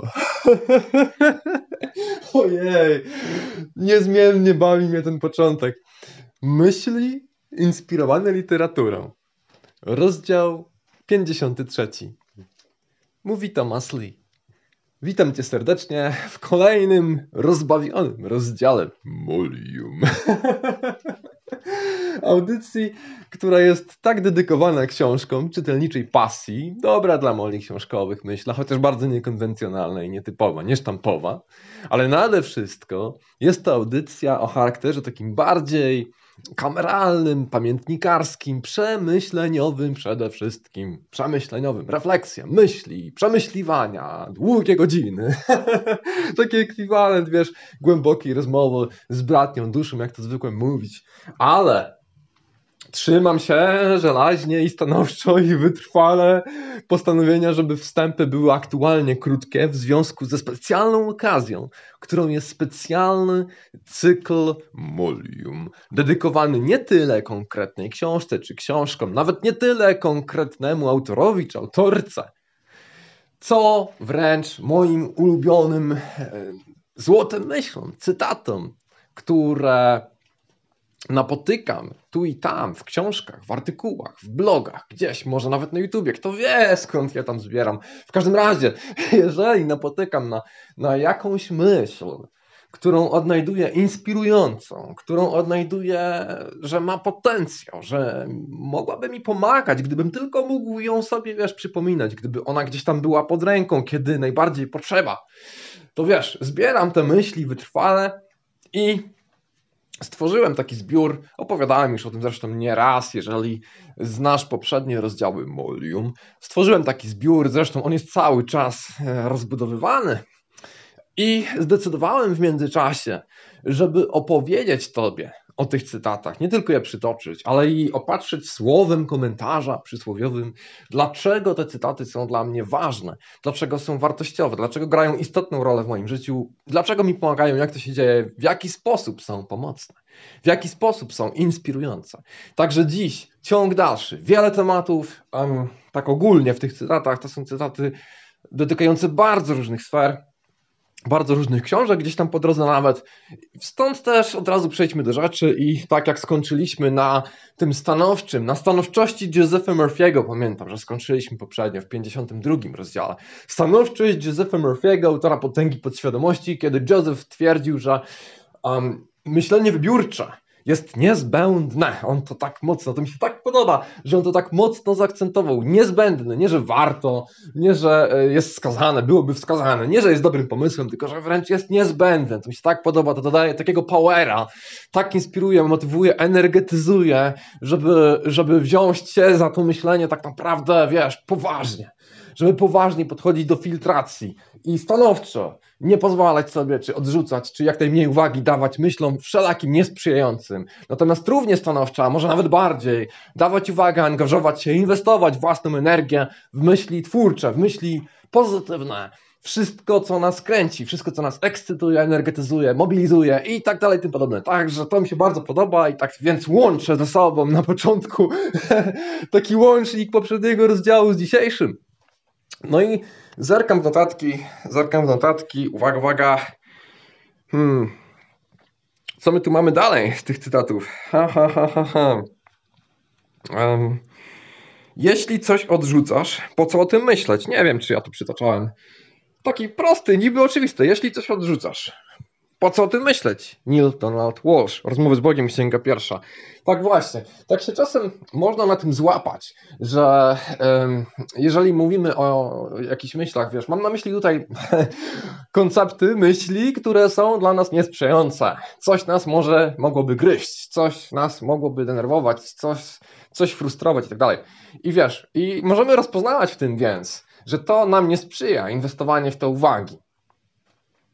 Ojej, niezmiennie bawi mnie ten początek. Myśli inspirowane literaturą. Rozdział 53. Mówi Thomas Lee. Witam cię serdecznie w kolejnym rozbawionym rozdziale Molium. Audycji, która jest tak dedykowana książkom czytelniczej pasji, dobra dla moli książkowych, myślę, chociaż bardzo niekonwencjonalna i nietypowa, niesztampowa, ale nade wszystko jest to audycja o charakterze takim bardziej kameralnym, pamiętnikarskim, przemyśleniowym przede wszystkim. Przemyśleniowym. Refleksja, myśli, przemyśliwania, długie godziny. Taki ekwiwalent, wiesz, głębokiej rozmowy z bratnią duszą, jak to zwykle mówić. Ale Trzymam się żelaźnie i stanowczo i wytrwale postanowienia, żeby wstępy były aktualnie krótkie w związku ze specjalną okazją, którą jest specjalny cykl Molium, dedykowany nie tyle konkretnej książce czy książkom, nawet nie tyle konkretnemu autorowi czy autorce, co wręcz moim ulubionym e, złotym myślom, cytatom, które napotykam tu i tam, w książkach, w artykułach, w blogach, gdzieś, może nawet na YouTubie, kto wie skąd ja tam zbieram. W każdym razie, jeżeli napotykam na, na jakąś myśl, którą odnajduję inspirującą, którą odnajduję, że ma potencjał, że mogłaby mi pomagać, gdybym tylko mógł ją sobie, wiesz, przypominać, gdyby ona gdzieś tam była pod ręką, kiedy najbardziej potrzeba, to wiesz, zbieram te myśli wytrwale i Stworzyłem taki zbiór, opowiadałem już o tym zresztą nie raz, jeżeli znasz poprzednie rozdziały Molium. Stworzyłem taki zbiór, zresztą on jest cały czas e, rozbudowywany. I zdecydowałem w międzyczasie, żeby opowiedzieć Tobie o tych cytatach, nie tylko je przytoczyć, ale i opatrzyć słowem komentarza przysłowiowym, dlaczego te cytaty są dla mnie ważne, dlaczego są wartościowe, dlaczego grają istotną rolę w moim życiu, dlaczego mi pomagają, jak to się dzieje, w jaki sposób są pomocne, w jaki sposób są inspirujące. Także dziś ciąg dalszy, wiele tematów, um, tak ogólnie w tych cytatach, to są cytaty dotykające bardzo różnych sfer, bardzo różnych książek, gdzieś tam po drodze nawet. Stąd też od razu przejdźmy do rzeczy i tak jak skończyliśmy na tym stanowczym, na stanowczości Josepha Murphy'ego, pamiętam, że skończyliśmy poprzednio w 52 rozdziale. Stanowczość Josepha Murphy'ego, autora Potęgi Podświadomości, kiedy Joseph twierdził, że um, myślenie wybiórcze jest niezbędne. On to tak mocno, to mi się tak podoba, że on to tak mocno zaakcentował. Niezbędne, nie że warto, nie że e, jest wskazane, byłoby wskazane, nie że jest dobrym pomysłem, tylko że wręcz jest niezbędne. To mi się tak podoba, to dodaje takiego powera, tak inspiruje, motywuje, energetyzuje, żeby, żeby wziąć się za to myślenie tak naprawdę, wiesz, poważnie żeby poważnie podchodzić do filtracji i stanowczo nie pozwalać sobie, czy odrzucać, czy jak najmniej uwagi dawać myślom wszelakim niesprzyjającym. Natomiast równie stanowczo, a może nawet bardziej, dawać uwagę, angażować się, inwestować własną energię w myśli twórcze, w myśli pozytywne. Wszystko, co nas kręci, wszystko, co nas ekscytuje, energetyzuje, mobilizuje i tak dalej, tym podobne. Także to mi się bardzo podoba i tak więc łączę ze sobą na początku taki łącznik poprzedniego rozdziału z dzisiejszym. No i zerkam w notatki, zerkam w notatki, uwaga, uwaga. Hmm. Co my tu mamy dalej z tych cytatów? Ha, ha, ha, ha, ha. Um, jeśli coś odrzucasz, po co o tym myśleć? Nie wiem, czy ja to przytaczałem. Taki prosty, niby oczywisty. Jeśli coś odrzucasz, po co o tym myśleć? Neil Donald Walsh, Rozmowy z Bogiem, księga pierwsza. Tak właśnie, tak się czasem można na tym złapać, że um, jeżeli mówimy o jakichś myślach, wiesz, mam na myśli tutaj koncepty, myśli, które są dla nas niesprzyjające. Coś nas może mogłoby gryźć, coś nas mogłoby denerwować, coś, coś frustrować i tak dalej. I wiesz, i możemy rozpoznawać w tym więc, że to nam nie sprzyja, inwestowanie w to uwagi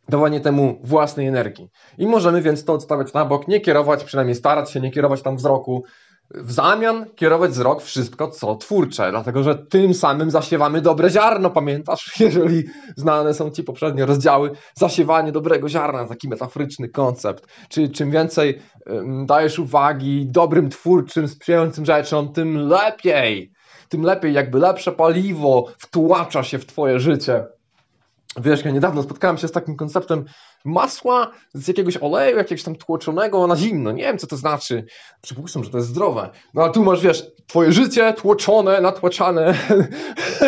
dawanie temu własnej energii. I możemy więc to odstawiać na bok, nie kierować, przynajmniej starać się nie kierować tam wzroku. W zamian kierować wzrok wszystko, co twórcze, dlatego że tym samym zasiewamy dobre ziarno, pamiętasz? Jeżeli znane są ci poprzednie rozdziały, zasiewanie dobrego ziarna, taki metaforyczny koncept. Czyli czym więcej dajesz uwagi dobrym, twórczym, sprzyjającym rzeczom, tym lepiej. Tym lepiej, jakby lepsze paliwo wtłacza się w twoje życie Wiesz, ja niedawno spotkałem się z takim konceptem masła z jakiegoś oleju, jakiegoś tam tłoczonego na zimno. Nie wiem, co to znaczy. Przypuszczam, że to jest zdrowe. No a tu masz, wiesz, twoje życie tłoczone, natłaczane,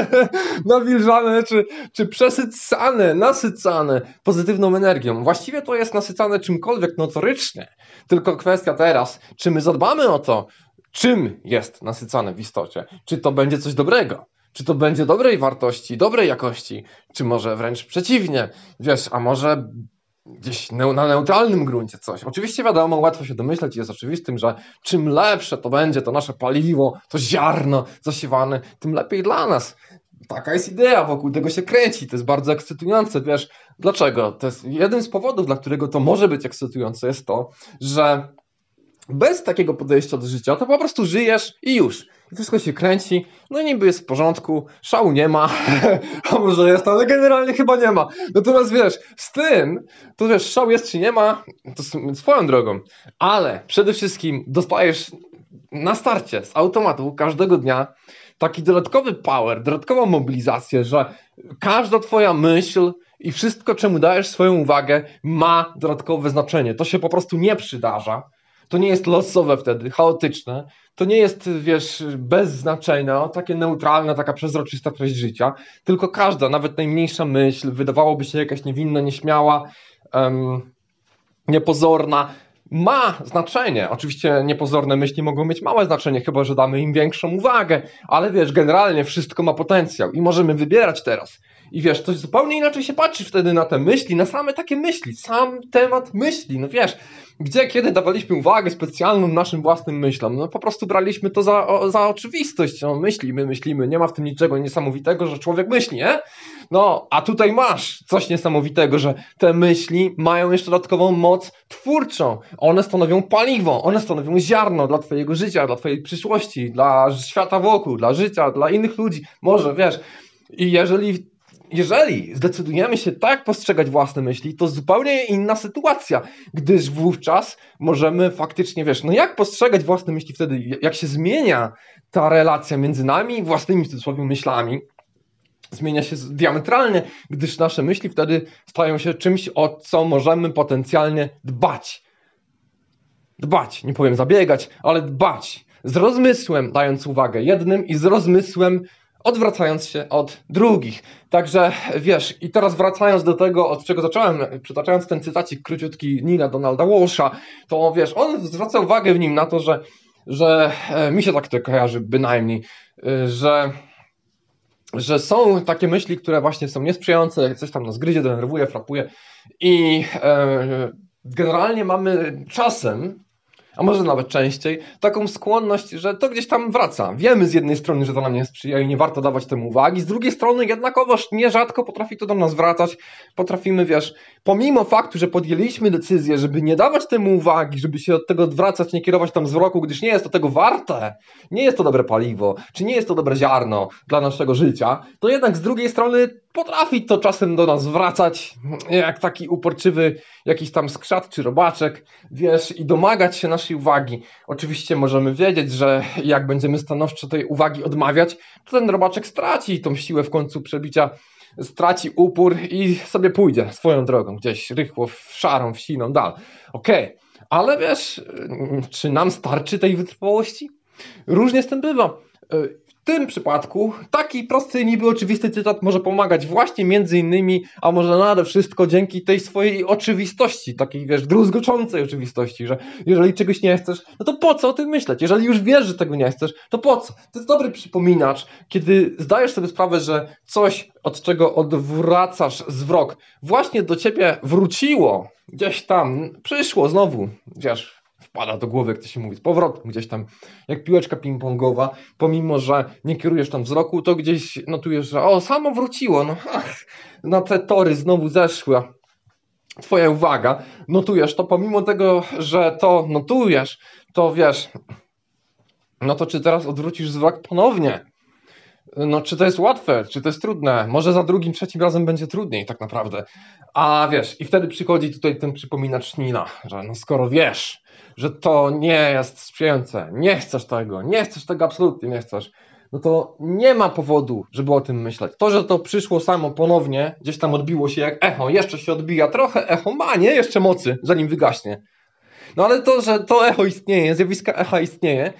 nawilżane, czy, czy przesycane, nasycane pozytywną energią. Właściwie to jest nasycane czymkolwiek notorycznie. Tylko kwestia teraz, czy my zadbamy o to, czym jest nasycane w istocie. Czy to będzie coś dobrego czy to będzie dobrej wartości, dobrej jakości, czy może wręcz przeciwnie, wiesz, a może gdzieś na neutralnym gruncie coś. Oczywiście wiadomo, łatwo się domyśleć jest oczywistym, że czym lepsze to będzie to nasze paliwo, to ziarno zasiewane, tym lepiej dla nas. Taka jest idea, wokół tego się kręci, to jest bardzo ekscytujące, wiesz, dlaczego? To jest jeden z powodów, dla którego to może być ekscytujące, jest to, że bez takiego podejścia do życia to po prostu żyjesz i już wszystko się kręci, no niby jest w porządku, szału nie ma, a może jest, ale generalnie chyba nie ma. Natomiast wiesz, z tym, to wiesz, szał jest czy nie ma, to swoją drogą, ale przede wszystkim dostajesz na starcie z automatu każdego dnia taki dodatkowy power, dodatkową mobilizację, że każda twoja myśl i wszystko, czemu dajesz swoją uwagę, ma dodatkowe znaczenie. To się po prostu nie przydarza. To nie jest losowe wtedy, chaotyczne, to nie jest, wiesz, bez znaczenia, takie neutralna, taka przezroczysta treść życia, tylko każda, nawet najmniejsza myśl, wydawałoby się jakaś niewinna, nieśmiała, um, niepozorna, ma znaczenie. Oczywiście niepozorne myśli mogą mieć małe znaczenie, chyba że damy im większą uwagę, ale wiesz, generalnie wszystko ma potencjał i możemy wybierać teraz. I wiesz, to zupełnie inaczej się patrzy wtedy na te myśli, na same takie myśli, sam temat myśli. No wiesz, gdzie, kiedy dawaliśmy uwagę specjalną naszym własnym myślom? No po prostu braliśmy to za, o, za oczywistość. No, myślimy, myślimy, nie ma w tym niczego niesamowitego, że człowiek myśli, nie? No, a tutaj masz coś niesamowitego, że te myśli mają jeszcze dodatkową moc twórczą. One stanowią paliwo, one stanowią ziarno dla Twojego życia, dla Twojej przyszłości, dla świata wokół, dla życia, dla innych ludzi. Może wiesz. I jeżeli jeżeli zdecydujemy się tak postrzegać własne myśli, to zupełnie inna sytuacja, gdyż wówczas możemy faktycznie, wiesz, no jak postrzegać własne myśli wtedy, jak się zmienia ta relacja między nami i własnymi w cudzysłowie myślami, zmienia się diametralnie, gdyż nasze myśli wtedy stają się czymś, o co możemy potencjalnie dbać. Dbać, nie powiem zabiegać, ale dbać. Z rozmysłem, dając uwagę jednym i z rozmysłem odwracając się od drugich. Także wiesz, i teraz wracając do tego, od czego zacząłem, przytaczając ten cytacik króciutki Nila Donalda Walsha, to wiesz, on zwraca uwagę w nim na to, że, że e, mi się tak to kojarzy bynajmniej, e, że że są takie myśli, które właśnie są niesprzyjające, coś tam nas gryzie, denerwuje, frapuje i e, generalnie mamy czasem a może nawet częściej, taką skłonność, że to gdzieś tam wraca. Wiemy z jednej strony, że to nam nie sprzyja i nie warto dawać temu uwagi, z drugiej strony jednakowoż nierzadko potrafi to do nas wracać, potrafimy, wiesz, pomimo faktu, że podjęliśmy decyzję, żeby nie dawać temu uwagi, żeby się od tego odwracać, nie kierować tam wzroku, gdyż nie jest to tego warte, nie jest to dobre paliwo, czy nie jest to dobre ziarno dla naszego życia, to jednak z drugiej strony potrafi to czasem do nas wracać, jak taki uporczywy jakiś tam skrzat czy robaczek, wiesz, i domagać się naszej uwagi. Oczywiście możemy wiedzieć, że jak będziemy stanowczo tej uwagi odmawiać, to ten robaczek straci tą siłę w końcu przebicia, straci upór i sobie pójdzie swoją drogą, gdzieś rychło w szarą, w siną dal. Okej, okay. ale wiesz, czy nam starczy tej wytrwałości? Różnie z tym bywa tym przypadku taki prosty, niby oczywisty cytat może pomagać właśnie między innymi, a może nade wszystko dzięki tej swojej oczywistości, takiej wiesz, druzgoczącej oczywistości, że jeżeli czegoś nie chcesz, no to po co o tym myśleć? Jeżeli już wiesz, że tego nie chcesz, to po co? To jest dobry przypominacz, kiedy zdajesz sobie sprawę, że coś, od czego odwracasz zwrok, właśnie do ciebie wróciło, gdzieś tam, przyszło znowu, wiesz, wpada do głowy, jak to się mówi, z powrotem gdzieś tam, jak piłeczka ping-pongowa, pomimo, że nie kierujesz tam wzroku, to gdzieś notujesz, że o, samo wróciło, no ach, na te tory znowu zeszła twoja uwaga, notujesz to, pomimo tego, że to notujesz, to wiesz, no to czy teraz odwrócisz wzrok ponownie? No, czy to jest łatwe, czy to jest trudne? Może za drugim, trzecim razem będzie trudniej, tak naprawdę. A wiesz, i wtedy przychodzi tutaj ten przypominacz Nila, że no skoro wiesz, że to nie jest sprzyjające, nie chcesz tego, nie chcesz tego absolutnie, nie chcesz, no to nie ma powodu, żeby o tym myśleć. To, że to przyszło samo ponownie, gdzieś tam odbiło się jak echo, jeszcze się odbija, trochę echo ma, nie? Jeszcze mocy, zanim wygaśnie. No ale to, że to echo istnieje, zjawiska echa istnieje,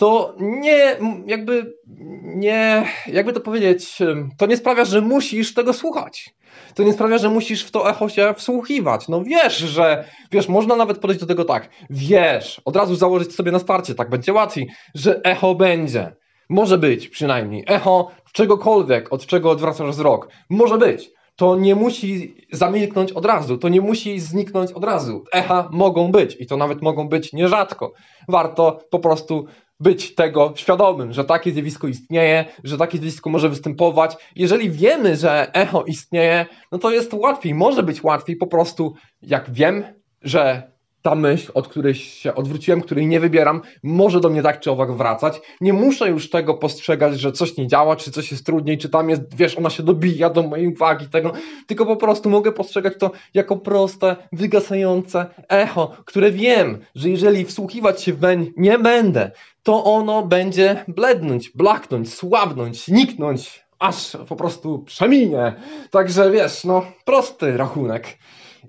to nie, jakby, nie, jakby to powiedzieć, to nie sprawia, że musisz tego słuchać. To nie sprawia, że musisz w to echo się wsłuchiwać. No wiesz, że, wiesz, można nawet podejść do tego tak, wiesz, od razu założyć sobie na starcie, tak będzie łatwiej, że echo będzie. Może być przynajmniej. Echo czegokolwiek, od czego odwracasz wzrok. Może być. To nie musi zamilknąć od razu, to nie musi zniknąć od razu. Echa mogą być i to nawet mogą być nierzadko. Warto po prostu być tego świadomym, że takie zjawisko istnieje, że takie zjawisko może występować. Jeżeli wiemy, że echo istnieje, no to jest łatwiej, może być łatwiej po prostu, jak wiem, że ta myśl, od której się odwróciłem, której nie wybieram, może do mnie tak czy owak wracać. Nie muszę już tego postrzegać, że coś nie działa, czy coś jest trudniej, czy tam jest, wiesz, ona się dobija do mojej uwagi, tego, tylko po prostu mogę postrzegać to jako proste, wygasające echo, które wiem, że jeżeli wsłuchiwać się weń nie będę, to ono będzie blednąć, blaknąć, słabnąć, niknąć, aż po prostu przeminie. Także wiesz, no prosty rachunek.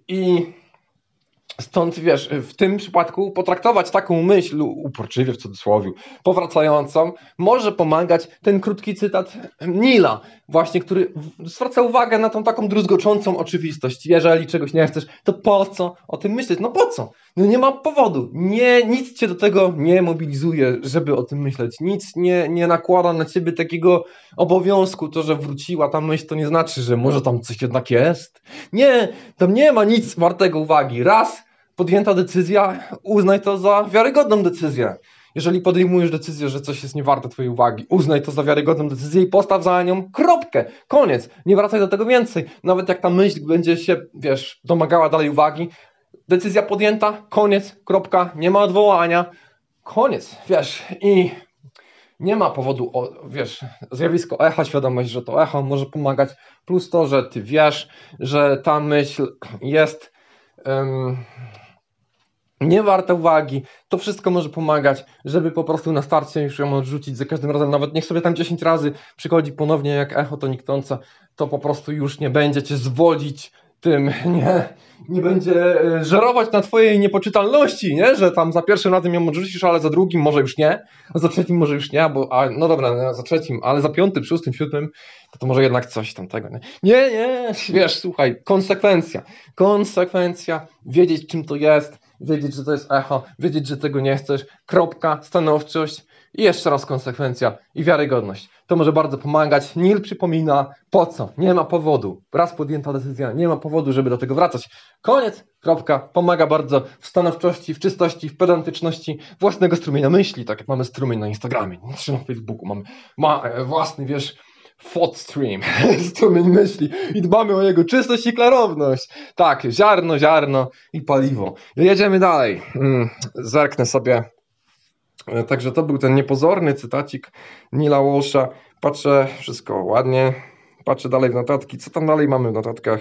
I Stąd wiesz, w tym przypadku potraktować taką myśl, uporczywie w cudzysłowie, powracającą, może pomagać ten krótki cytat Nila, właśnie, który zwraca uwagę na tą taką druzgoczącą oczywistość. Jeżeli czegoś nie chcesz, to po co o tym myśleć? No po co? No nie ma powodu. Nie, nic cię do tego nie mobilizuje, żeby o tym myśleć. Nic nie, nie nakłada na ciebie takiego obowiązku. To, że wróciła ta myśl, to nie znaczy, że może tam coś jednak jest. Nie, tam nie ma nic wartego uwagi. Raz podjęta decyzja, uznaj to za wiarygodną decyzję. Jeżeli podejmujesz decyzję, że coś jest niewarte Twojej uwagi, uznaj to za wiarygodną decyzję i postaw za nią kropkę. Koniec. Nie wracaj do tego więcej. Nawet jak ta myśl będzie się, wiesz, domagała dalej uwagi, decyzja podjęta, koniec, kropka, nie ma odwołania, koniec, wiesz. I nie ma powodu, o, wiesz, zjawisko echa, świadomość, że to echo może pomagać, plus to, że Ty wiesz, że ta myśl jest. Um, nie warte uwagi, to wszystko może pomagać, żeby po prostu na starcie już ją odrzucić za każdym razem, nawet niech sobie tam 10 razy przychodzi ponownie jak echo to niknące, to po prostu już nie będzie cię zwodzić tym, nie, nie będzie e, żerować na twojej niepoczytalności, nie, że tam za pierwszym razem ją odrzucisz, ale za drugim może już nie, a za trzecim może już nie, bo, a, no dobra, no, za trzecim, ale za piątym, szóstym, siódmym, to, to może jednak coś tam tego, nie? nie, nie, wiesz, słuchaj, konsekwencja, konsekwencja, wiedzieć czym to jest, wiedzieć, że to jest echo, wiedzieć, że tego nie chcesz, kropka, stanowczość i jeszcze raz konsekwencja i wiarygodność. To może bardzo pomagać. Nil przypomina, po co? Nie ma powodu. Raz podjęta decyzja, nie ma powodu, żeby do tego wracać. Koniec, kropka. Pomaga bardzo w stanowczości, w czystości, w pedantyczności własnego strumienia myśli, tak jak mamy strumień na Instagramie, na Facebooku. Mamy ma e, własny, wiesz, thought stream, strumień myśli i dbamy o jego czystość i klarowność. Tak, ziarno, ziarno i paliwo. Jedziemy dalej. Mm, zerknę sobie. E, także to był ten niepozorny cytacik Nila Walsha. Patrzę, wszystko ładnie. Patrzę dalej w notatki. Co tam dalej mamy w notatkach?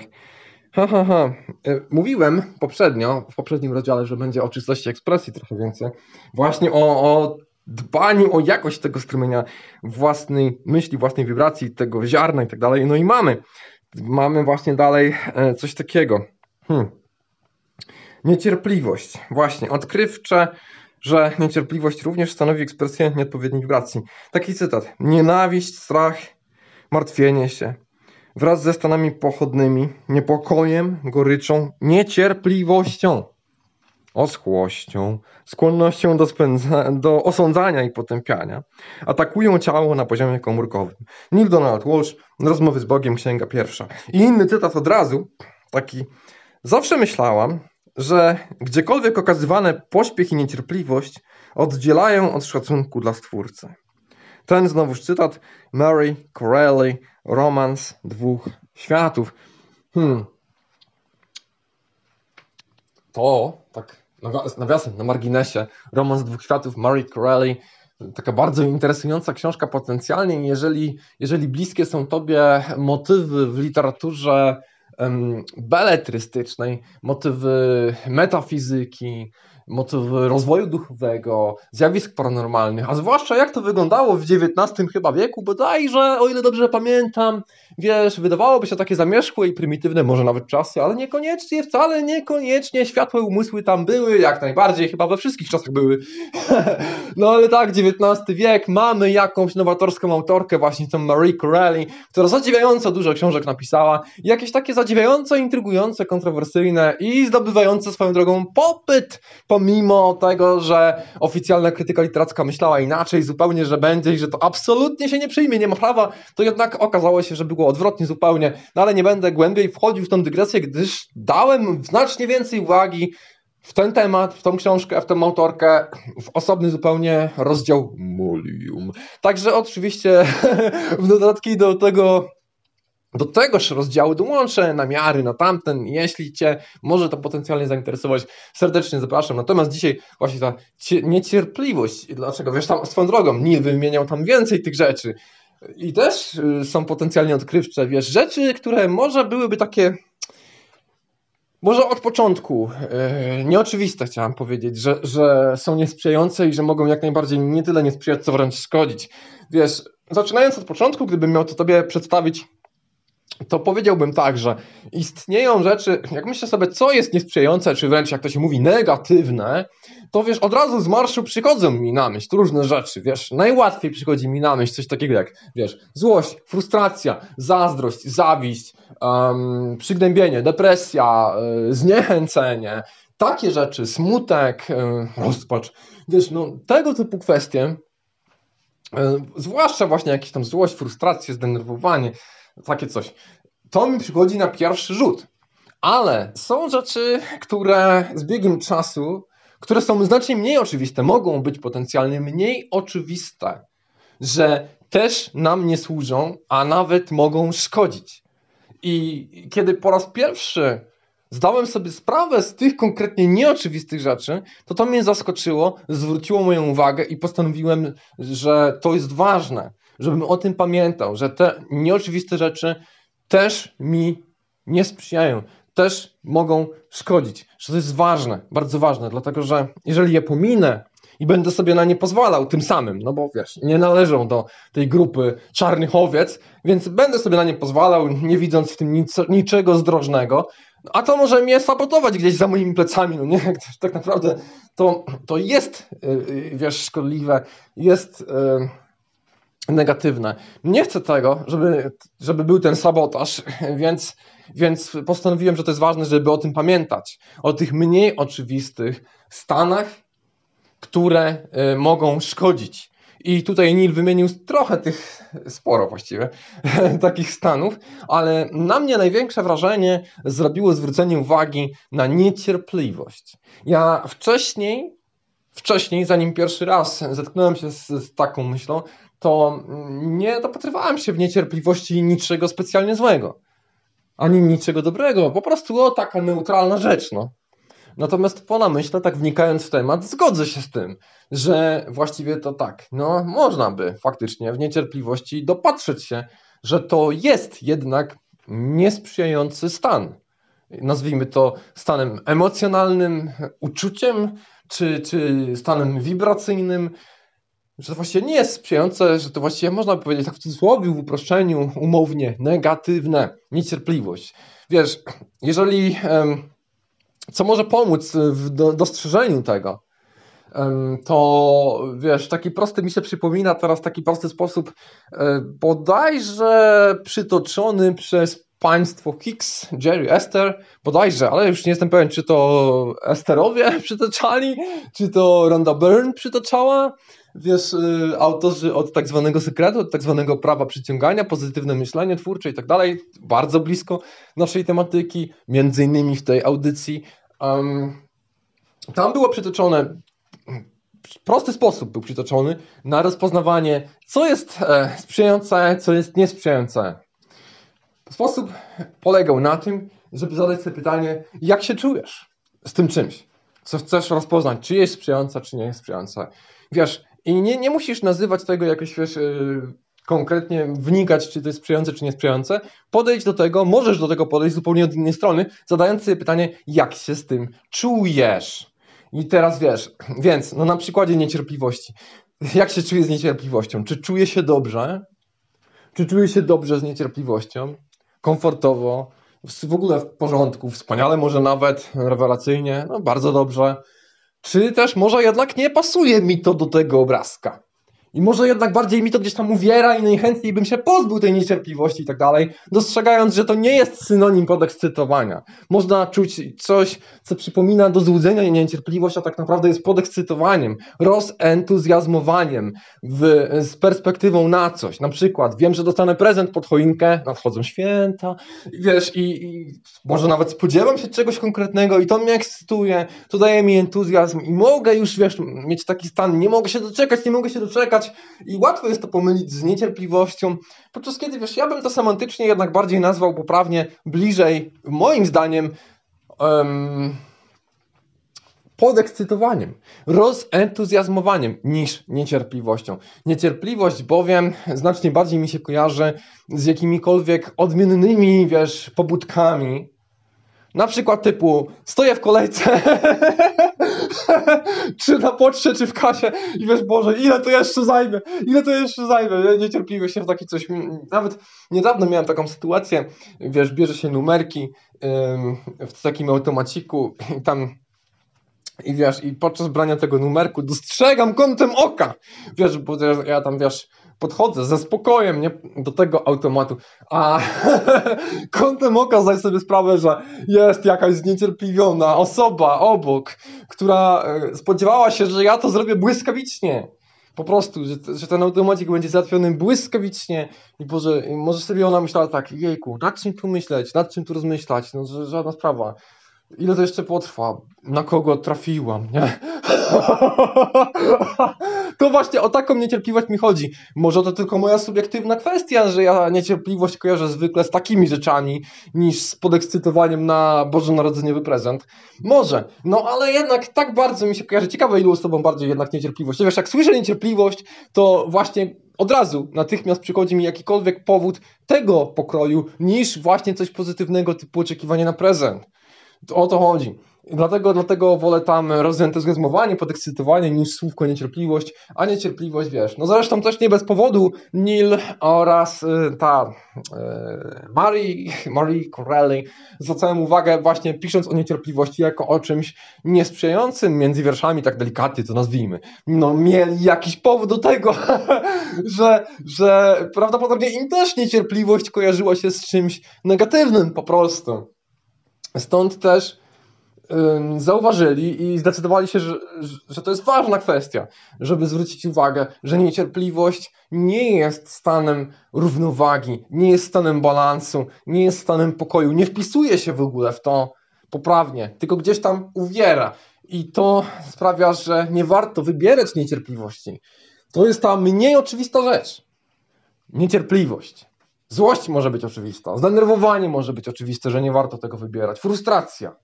Ha, ha, ha. E, mówiłem poprzednio, w poprzednim rozdziale, że będzie o czystości ekspresji trochę więcej. Właśnie o, o dbaniu o jakość tego strumienia własnej myśli, własnej wibracji, tego ziarna i tak dalej. No i mamy, mamy właśnie dalej e, coś takiego. Hmm. Niecierpliwość. Właśnie, odkrywcze, że niecierpliwość również stanowi ekspresję nieodpowiedniej wibracji. Taki cytat. Nienawiść, strach, martwienie się wraz ze stanami pochodnymi, niepokojem, goryczą, niecierpliwością oschłością, skłonnością do, spędza, do osądzania i potępiania, atakują ciało na poziomie komórkowym. Neil Donald Walsh, Rozmowy z Bogiem, Księga Pierwsza. I inny cytat od razu, taki. Zawsze myślałam, że gdziekolwiek okazywane pośpiech i niecierpliwość oddzielają od szacunku dla Stwórcy. Ten znowuż cytat Mary Corelli, Romans dwóch światów. Hmm. To, nawiasem, na marginesie, Romans dwóch światów Marie Corelli, taka bardzo interesująca książka potencjalnie, jeżeli, jeżeli bliskie są Tobie motywy w literaturze beletrystycznej, motywy metafizyki, rozwoju duchowego, zjawisk paranormalnych, a zwłaszcza jak to wyglądało w XIX chyba wieku, bodajże, o ile dobrze pamiętam, wiesz, wydawałoby się takie zamierzchłe i prymitywne, może nawet czasy, ale niekoniecznie, wcale niekoniecznie światłe umysły tam były, jak najbardziej, chyba we wszystkich czasach były. no ale tak, XIX wiek, mamy jakąś nowatorską autorkę, właśnie tą Marie Corelli, która zadziwiająco dużo książek napisała, jakieś takie zadziwiająco, intrygujące, kontrowersyjne i zdobywające swoją drogą popyt, pomimo tego, że oficjalna krytyka literacka myślała inaczej zupełnie, że będzie i że to absolutnie się nie przyjmie, nie ma prawa, to jednak okazało się, że było odwrotnie zupełnie, no ale nie będę głębiej wchodził w tą dygresję, gdyż dałem znacznie więcej uwagi w ten temat, w tą książkę, w tę autorkę, w osobny zupełnie rozdział Molium. Także oczywiście w dodatki do tego do tegoż rozdziału dołączę namiary na tamten. Jeśli Cię może to potencjalnie zainteresować, serdecznie zapraszam. Natomiast dzisiaj właśnie ta niecierpliwość, dlaczego wiesz, tam swoją drogą, Nil wymieniał tam więcej tych rzeczy i też y, są potencjalnie odkrywcze, wiesz, rzeczy, które może byłyby takie może od początku yy, nieoczywiste chciałam powiedzieć, że, że są niesprzyjające i że mogą jak najbardziej nie tyle nie sprzyjać, co wręcz szkodzić. Wiesz, zaczynając od początku, gdybym miał to tobie przedstawić to powiedziałbym tak, że istnieją rzeczy, jak myślę sobie, co jest niesprzyjające, czy wręcz jak to się mówi, negatywne, to wiesz, od razu z marszu przychodzą mi na myśl różne rzeczy, wiesz, najłatwiej przychodzi mi na myśl coś takiego jak, wiesz, złość, frustracja, zazdrość, zawiść, um, przygnębienie, depresja, y, zniechęcenie, takie rzeczy, smutek, y, rozpacz, wiesz, no tego typu kwestie, y, zwłaszcza właśnie jakieś tam złość, frustrację, zdenerwowanie, takie coś. To mi przychodzi na pierwszy rzut. Ale są rzeczy, które z biegiem czasu, które są znacznie mniej oczywiste, mogą być potencjalnie mniej oczywiste, że też nam nie służą, a nawet mogą szkodzić. I kiedy po raz pierwszy zdałem sobie sprawę z tych konkretnie nieoczywistych rzeczy, to to mnie zaskoczyło, zwróciło moją uwagę i postanowiłem, że to jest ważne, żebym o tym pamiętał, że te nieoczywiste rzeczy też mi nie sprzyjają, też mogą szkodzić, że to jest ważne, bardzo ważne, dlatego że jeżeli je pominę i będę sobie na nie pozwalał tym samym, no bo wiesz, nie należą do tej grupy czarnych owiec, więc będę sobie na nie pozwalał, nie widząc w tym nic, niczego zdrożnego, a to może mnie sabotować gdzieś za moimi plecami, no nie, tak naprawdę to, to jest, y, y, wiesz, szkodliwe, jest y, negatywne. Nie chcę tego, żeby, żeby był ten sabotaż, więc, więc postanowiłem, że to jest ważne, żeby o tym pamiętać. O tych mniej oczywistych stanach, które y, mogą szkodzić. I tutaj Nil wymienił trochę tych, sporo właściwie, takich stanów, ale na mnie największe wrażenie zrobiło zwrócenie uwagi na niecierpliwość. Ja wcześniej, wcześniej, zanim pierwszy raz zetknąłem się z, z taką myślą, to nie dopatrywałem się w niecierpliwości niczego specjalnie złego, ani niczego dobrego, po prostu o taka neutralna rzecz, no. Natomiast po namyśle, tak wnikając w temat, zgodzę się z tym, że właściwie to tak, no można by faktycznie w niecierpliwości dopatrzeć się, że to jest jednak niesprzyjający stan. Nazwijmy to stanem emocjonalnym, uczuciem, czy, czy stanem wibracyjnym, że to właściwie nie jest sprzyjające, że to właściwie można powiedzieć tak w cudzysłowie, w uproszczeniu, umownie, negatywne, niecierpliwość. Wiesz, jeżeli co może pomóc w dostrzeżeniu tego, to wiesz, taki prosty mi się przypomina teraz taki prosty sposób, e, bodajże przytoczony przez państwo Hicks, Jerry Esther, bodajże, ale już nie jestem pewien, czy to Esterowie przytoczali, czy to Rhonda Byrne przytoczała, wiesz, y, autorzy od tak zwanego sekretu, od tak zwanego prawa przyciągania, pozytywne myślenie twórcze i tak dalej, bardzo blisko naszej tematyki, między innymi w tej audycji. Um, tam było przytoczone, prosty sposób był przytoczony na rozpoznawanie, co jest e, sprzyjające, co jest niesprzyjające. Sposób polegał na tym, żeby zadać sobie pytanie, jak się czujesz z tym czymś, co chcesz rozpoznać, czy jest sprzyjające, czy nie jest sprzyjające. Wiesz, i nie, nie musisz nazywać tego jakoś, wiesz, yy, konkretnie wnikać, czy to jest sprzyjające, czy niesprzyjające. Podejdź do tego, możesz do tego podejść zupełnie od innej strony, zadając sobie pytanie, jak się z tym czujesz. I teraz wiesz, więc no na przykładzie niecierpliwości. Jak się czuję z niecierpliwością? Czy czuję się dobrze? Czy czuję się dobrze z niecierpliwością? Komfortowo? W ogóle w porządku? Wspaniale, może nawet rewelacyjnie? No bardzo dobrze. Czy też może jednak nie pasuje mi to do tego obrazka? I może jednak bardziej mi to gdzieś tam uwiera i najchętniej bym się pozbył tej niecierpliwości i tak dalej, dostrzegając, że to nie jest synonim podekscytowania. Można czuć coś, co przypomina do złudzenia i niecierpliwość, a tak naprawdę jest podekscytowaniem, rozentuzjazmowaniem w, z perspektywą na coś. Na przykład wiem, że dostanę prezent pod choinkę, nadchodzą święta, wiesz, i, i może nawet spodziewam się czegoś konkretnego i to mnie ekscytuje, to daje mi entuzjazm i mogę już, wiesz, mieć taki stan, nie mogę się doczekać, nie mogę się doczekać, i łatwo jest to pomylić z niecierpliwością, podczas kiedy, wiesz, ja bym to semantycznie jednak bardziej nazwał poprawnie, bliżej, moim zdaniem, um, podekscytowaniem, rozentuzjazmowaniem niż niecierpliwością. Niecierpliwość bowiem znacznie bardziej mi się kojarzy z jakimikolwiek odmiennymi, wiesz, pobudkami, na przykład typu stoję w kolejce czy na poczcie, czy w kasie i wiesz, Boże, ile to jeszcze zajmie, ile to jeszcze zajmie, ja niecierpliwie się w takie coś, nawet niedawno miałem taką sytuację, wiesz, bierze się numerki w takim automaciku i tam i wiesz, i podczas brania tego numerku dostrzegam kątem oka, wiesz, bo ja tam, wiesz, podchodzę ze spokojem nie, do tego automatu, a kątem oka zdaj sobie sprawę, że jest jakaś zniecierpliwiona osoba obok, która e, spodziewała się, że ja to zrobię błyskawicznie. Po prostu, że, że ten automatik będzie załatwiony błyskawicznie i Boże, może sobie ona myślała tak, jejku, nad czym tu myśleć, nad czym tu rozmyślać, no że żadna sprawa. Ile to jeszcze potrwa? Na kogo trafiłam, nie? to właśnie o taką niecierpliwość mi chodzi. Może to tylko moja subiektywna kwestia, że ja niecierpliwość kojarzę zwykle z takimi rzeczami, niż z podekscytowaniem na Bożonarodzeniowy prezent. Może, no ale jednak tak bardzo mi się kojarzy. Ciekawe, ilu tobą bardziej jednak niecierpliwość. Wiesz, jak słyszę niecierpliwość, to właśnie od razu natychmiast przychodzi mi jakikolwiek powód tego pokroju, niż właśnie coś pozytywnego typu oczekiwanie na prezent. O to chodzi. Dlatego, dlatego wolę tam rozentuzjazmowanie, podekscytowanie niż słówko niecierpliwość, a niecierpliwość, wiesz. No zresztą też nie bez powodu Neil oraz y, ta y, Marie, Marie Corelli zwracałem uwagę właśnie pisząc o niecierpliwości jako o czymś niesprzyjającym między wierszami, tak delikatnie to nazwijmy. No mieli jakiś powód do tego, że, że prawdopodobnie im też niecierpliwość kojarzyła się z czymś negatywnym po prostu. Stąd też zauważyli i zdecydowali się, że, że to jest ważna kwestia, żeby zwrócić uwagę, że niecierpliwość nie jest stanem równowagi, nie jest stanem balansu, nie jest stanem pokoju, nie wpisuje się w ogóle w to poprawnie, tylko gdzieś tam uwiera. I to sprawia, że nie warto wybierać niecierpliwości. To jest ta mniej oczywista rzecz. Niecierpliwość. Złość może być oczywista, zdenerwowanie może być oczywiste, że nie warto tego wybierać, frustracja.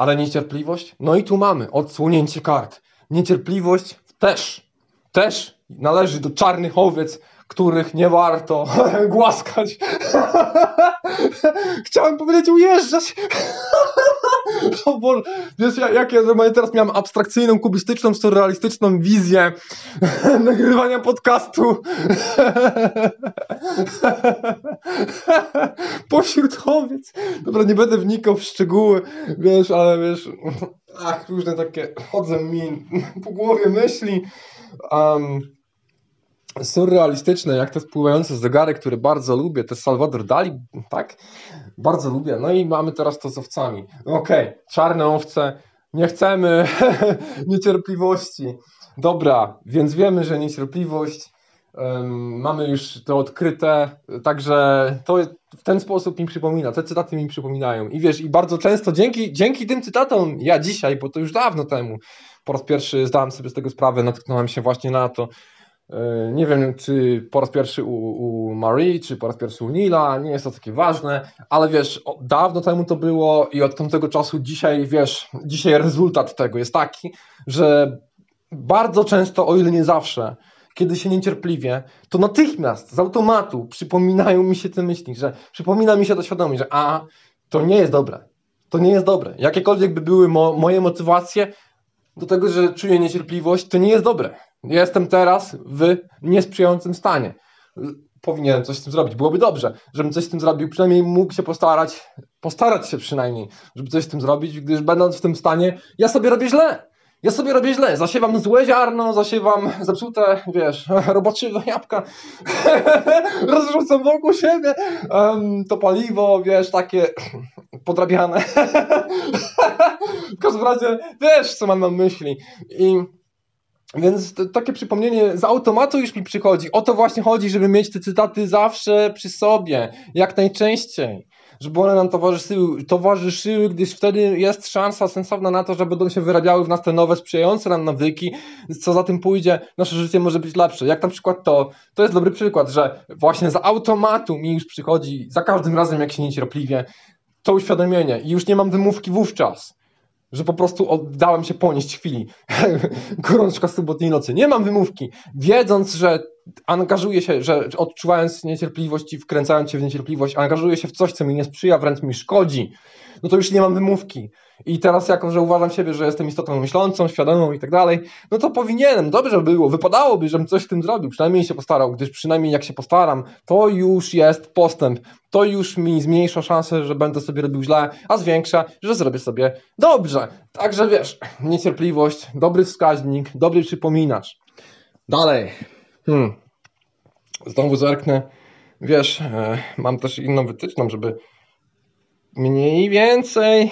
Ale niecierpliwość? No i tu mamy odsłonięcie kart. Niecierpliwość też, też należy do czarnych owiec, których nie warto głaskać. Chciałem powiedzieć ujeżdżać. O Boże, wiesz, jak ja teraz miałem abstrakcyjną, kubistyczną, surrealistyczną wizję nagrywania podcastu pośród owiec. Dobra, nie będę wnikał w szczegóły, wiesz, ale wiesz, ach, różne takie chodzą mi po głowie myśli. Um, surrealistyczne, jak te spływające zegary, które bardzo lubię, to Salvador Dali, tak? Bardzo lubię. No i mamy teraz to z owcami. Okej, okay, czarne owce, nie chcemy niecierpliwości. Dobra, więc wiemy, że niecierpliwość um, mamy już to odkryte, także to w ten sposób mi przypomina, te cytaty mi przypominają. I wiesz, i bardzo często dzięki, dzięki tym cytatom, ja dzisiaj, bo to już dawno temu, po raz pierwszy zdałem sobie z tego sprawę, natknąłem się właśnie na to, nie wiem, czy po raz pierwszy u, u Marie, czy po raz pierwszy u Nila, nie jest to takie ważne, ale wiesz, dawno temu to było i od tamtego czasu dzisiaj, wiesz, dzisiaj rezultat tego jest taki, że bardzo często, o ile nie zawsze, kiedy się niecierpliwie, to natychmiast z automatu przypominają mi się te myśli, że przypomina mi się to świadomość, że a, to nie jest dobre. To nie jest dobre. Jakiekolwiek by były mo moje motywacje do tego, że czuję niecierpliwość, to nie jest dobre. Jestem teraz w niesprzyjającym stanie. Powinienem coś z tym zrobić. Byłoby dobrze, żebym coś z tym zrobił. Przynajmniej mógł się postarać, postarać się przynajmniej, żeby coś z tym zrobić, gdyż będąc w tym stanie, ja sobie robię źle. Ja sobie robię źle, zasiewam złe ziarno, zasiewam zepsute, wiesz, roboczywe jabłka, rozrzucam wokół siebie um, to paliwo, wiesz, takie podrabiane. w każdym razie, wiesz, co mam na myśli. I więc to, takie przypomnienie z automatu już mi przychodzi. O to właśnie chodzi, żeby mieć te cytaty zawsze przy sobie, jak najczęściej żeby one nam towarzyszyły, towarzyszyły, gdyż wtedy jest szansa sensowna na to, że będą się wyrabiały w nas te nowe, sprzyjające nam nawyki, co za tym pójdzie, nasze życie może być lepsze. Jak na przykład to, to jest dobry przykład, że właśnie z automatu mi już przychodzi, za każdym razem jak się niecierpliwie, to uświadomienie i już nie mam wymówki wówczas że po prostu oddałem się ponieść chwili. Gorączka sobotniej nocy. Nie mam wymówki. Wiedząc, że angażuję się, że odczuwając niecierpliwość i wkręcając się w niecierpliwość, angażuję się w coś, co mi nie sprzyja, wręcz mi szkodzi, no to już nie mam wymówki. I teraz, jako że uważam siebie, że jestem istotą myślącą, świadomą i tak dalej, no to powinienem, dobrze było, wypadałoby, żebym coś z tym zrobił, przynajmniej się postarał, gdyż przynajmniej jak się postaram, to już jest postęp, to już mi zmniejsza szansę, że będę sobie robił źle, a zwiększa, że zrobię sobie dobrze. Także wiesz, niecierpliwość, dobry wskaźnik, dobry przypominacz. Dalej. Hmm. Znowu zerknę. Wiesz, e, mam też inną wytyczną, żeby mniej więcej,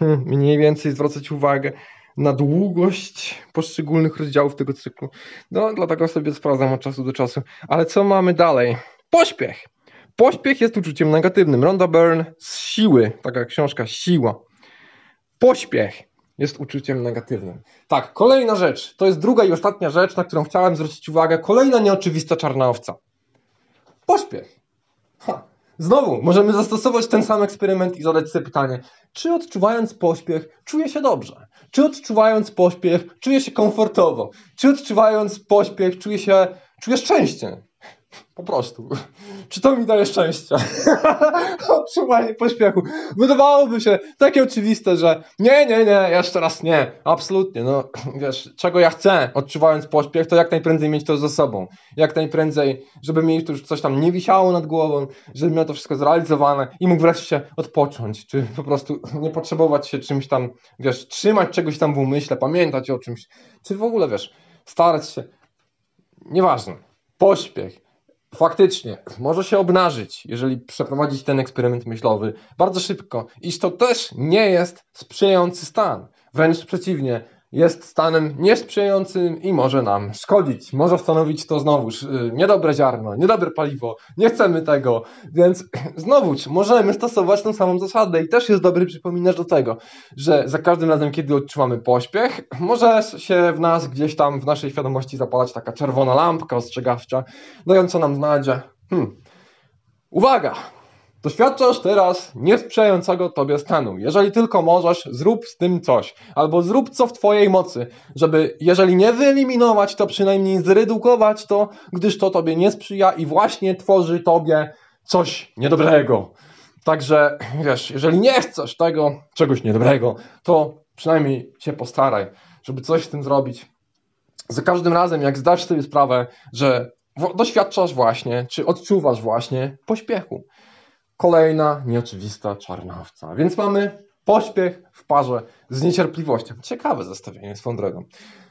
mniej więcej zwracać uwagę na długość poszczególnych rozdziałów tego cyklu. No, dlatego sobie sprawdzam od czasu do czasu. Ale co mamy dalej? Pośpiech. Pośpiech jest uczuciem negatywnym. Ronda Byrne z siły, taka książka Siła. Pośpiech jest uczuciem negatywnym. Tak, kolejna rzecz. To jest druga i ostatnia rzecz, na którą chciałem zwrócić uwagę. Kolejna nieoczywista czarna owca. Pośpiech. Ha. Znowu, możemy zastosować ten sam eksperyment i zadać sobie pytanie, czy odczuwając pośpiech czuję się dobrze? Czy odczuwając pośpiech czuję się komfortowo? Czy odczuwając pośpiech czuję się, czuję szczęście? Po prostu. Czy to mi daje szczęście? Odczuwanie pośpiechu. Wydawałoby się takie oczywiste, że nie, nie, nie, jeszcze raz nie. Absolutnie. No, wiesz, czego ja chcę, odczuwając pośpiech, to jak najprędzej mieć to ze sobą. Jak najprędzej, żeby mi już coś tam nie wisiało nad głową, żeby miał to wszystko zrealizowane i mógł wreszcie odpocząć, czy po prostu nie potrzebować się czymś tam, wiesz, trzymać czegoś tam w umyśle, pamiętać o czymś, czy w ogóle, wiesz, starać się. Nieważne. Pośpiech faktycznie może się obnażyć, jeżeli przeprowadzić ten eksperyment myślowy bardzo szybko, iż to też nie jest sprzyjający stan. Wręcz przeciwnie, jest stanem niesprzyjającym i może nam szkodzić. Może stanowić to znowuż y, niedobre ziarno, niedobre paliwo. Nie chcemy tego, więc znowuż możemy stosować tą samą zasadę i też jest dobry przypominać do tego, że za każdym razem, kiedy odczuwamy pośpiech, może się w nas gdzieś tam w naszej świadomości zapalać taka czerwona lampka ostrzegawcza, dająca nam znać, że hmm, uwaga, Doświadczasz teraz niesprzyjającego tobie stanu. Jeżeli tylko możesz, zrób z tym coś. Albo zrób co w twojej mocy, żeby jeżeli nie wyeliminować, to przynajmniej zredukować to, gdyż to tobie nie sprzyja i właśnie tworzy tobie coś niedobrego. Także wiesz, jeżeli nie chcesz tego czegoś niedobrego, to przynajmniej się postaraj, żeby coś z tym zrobić. Za każdym razem, jak zdasz sobie sprawę, że doświadczasz właśnie, czy odczuwasz właśnie pośpiechu kolejna nieoczywista czarna owca. Więc mamy pośpiech w parze z niecierpliwością. Ciekawe zestawienie swoją drogą.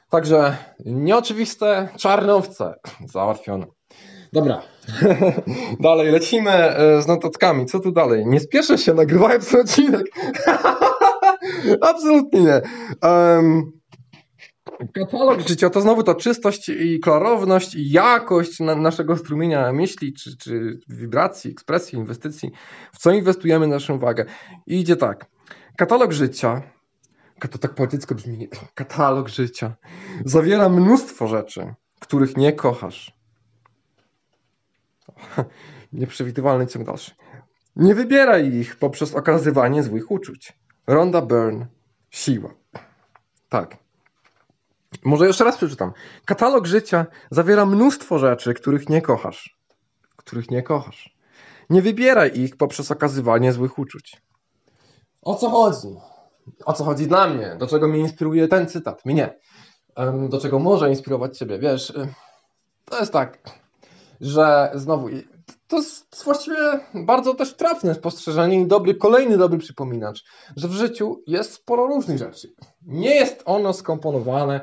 Także nieoczywiste czarne owce załatwione. Dobra, dalej lecimy e, z notatkami. Co tu dalej? Nie spieszę się nagrywając odcinek. Absolutnie nie. Um, Katalog życia to znowu to czystość i klarowność i jakość na, naszego strumienia myśli, czy, czy wibracji, ekspresji, inwestycji, w co inwestujemy naszą uwagę. I idzie tak. Katalog życia, to tak poetycko brzmi, katalog życia, zawiera mnóstwo rzeczy, których nie kochasz. Nieprzewidywalny ciąg dalszy. Nie wybieraj ich poprzez okazywanie złych uczuć. Ronda Byrne, siła. Tak. Może jeszcze raz przeczytam. Katalog życia zawiera mnóstwo rzeczy, których nie kochasz. Których nie kochasz. Nie wybieraj ich poprzez okazywanie złych uczuć. O co chodzi? O co chodzi dla mnie? Do czego mnie inspiruje ten cytat? Mnie. Do czego może inspirować Ciebie? Wiesz, y, to jest tak, że znowu to jest właściwie bardzo też trafne spostrzeżenie i dobry, kolejny dobry przypominacz, że w życiu jest sporo różnych rzeczy. Nie jest ono skomponowane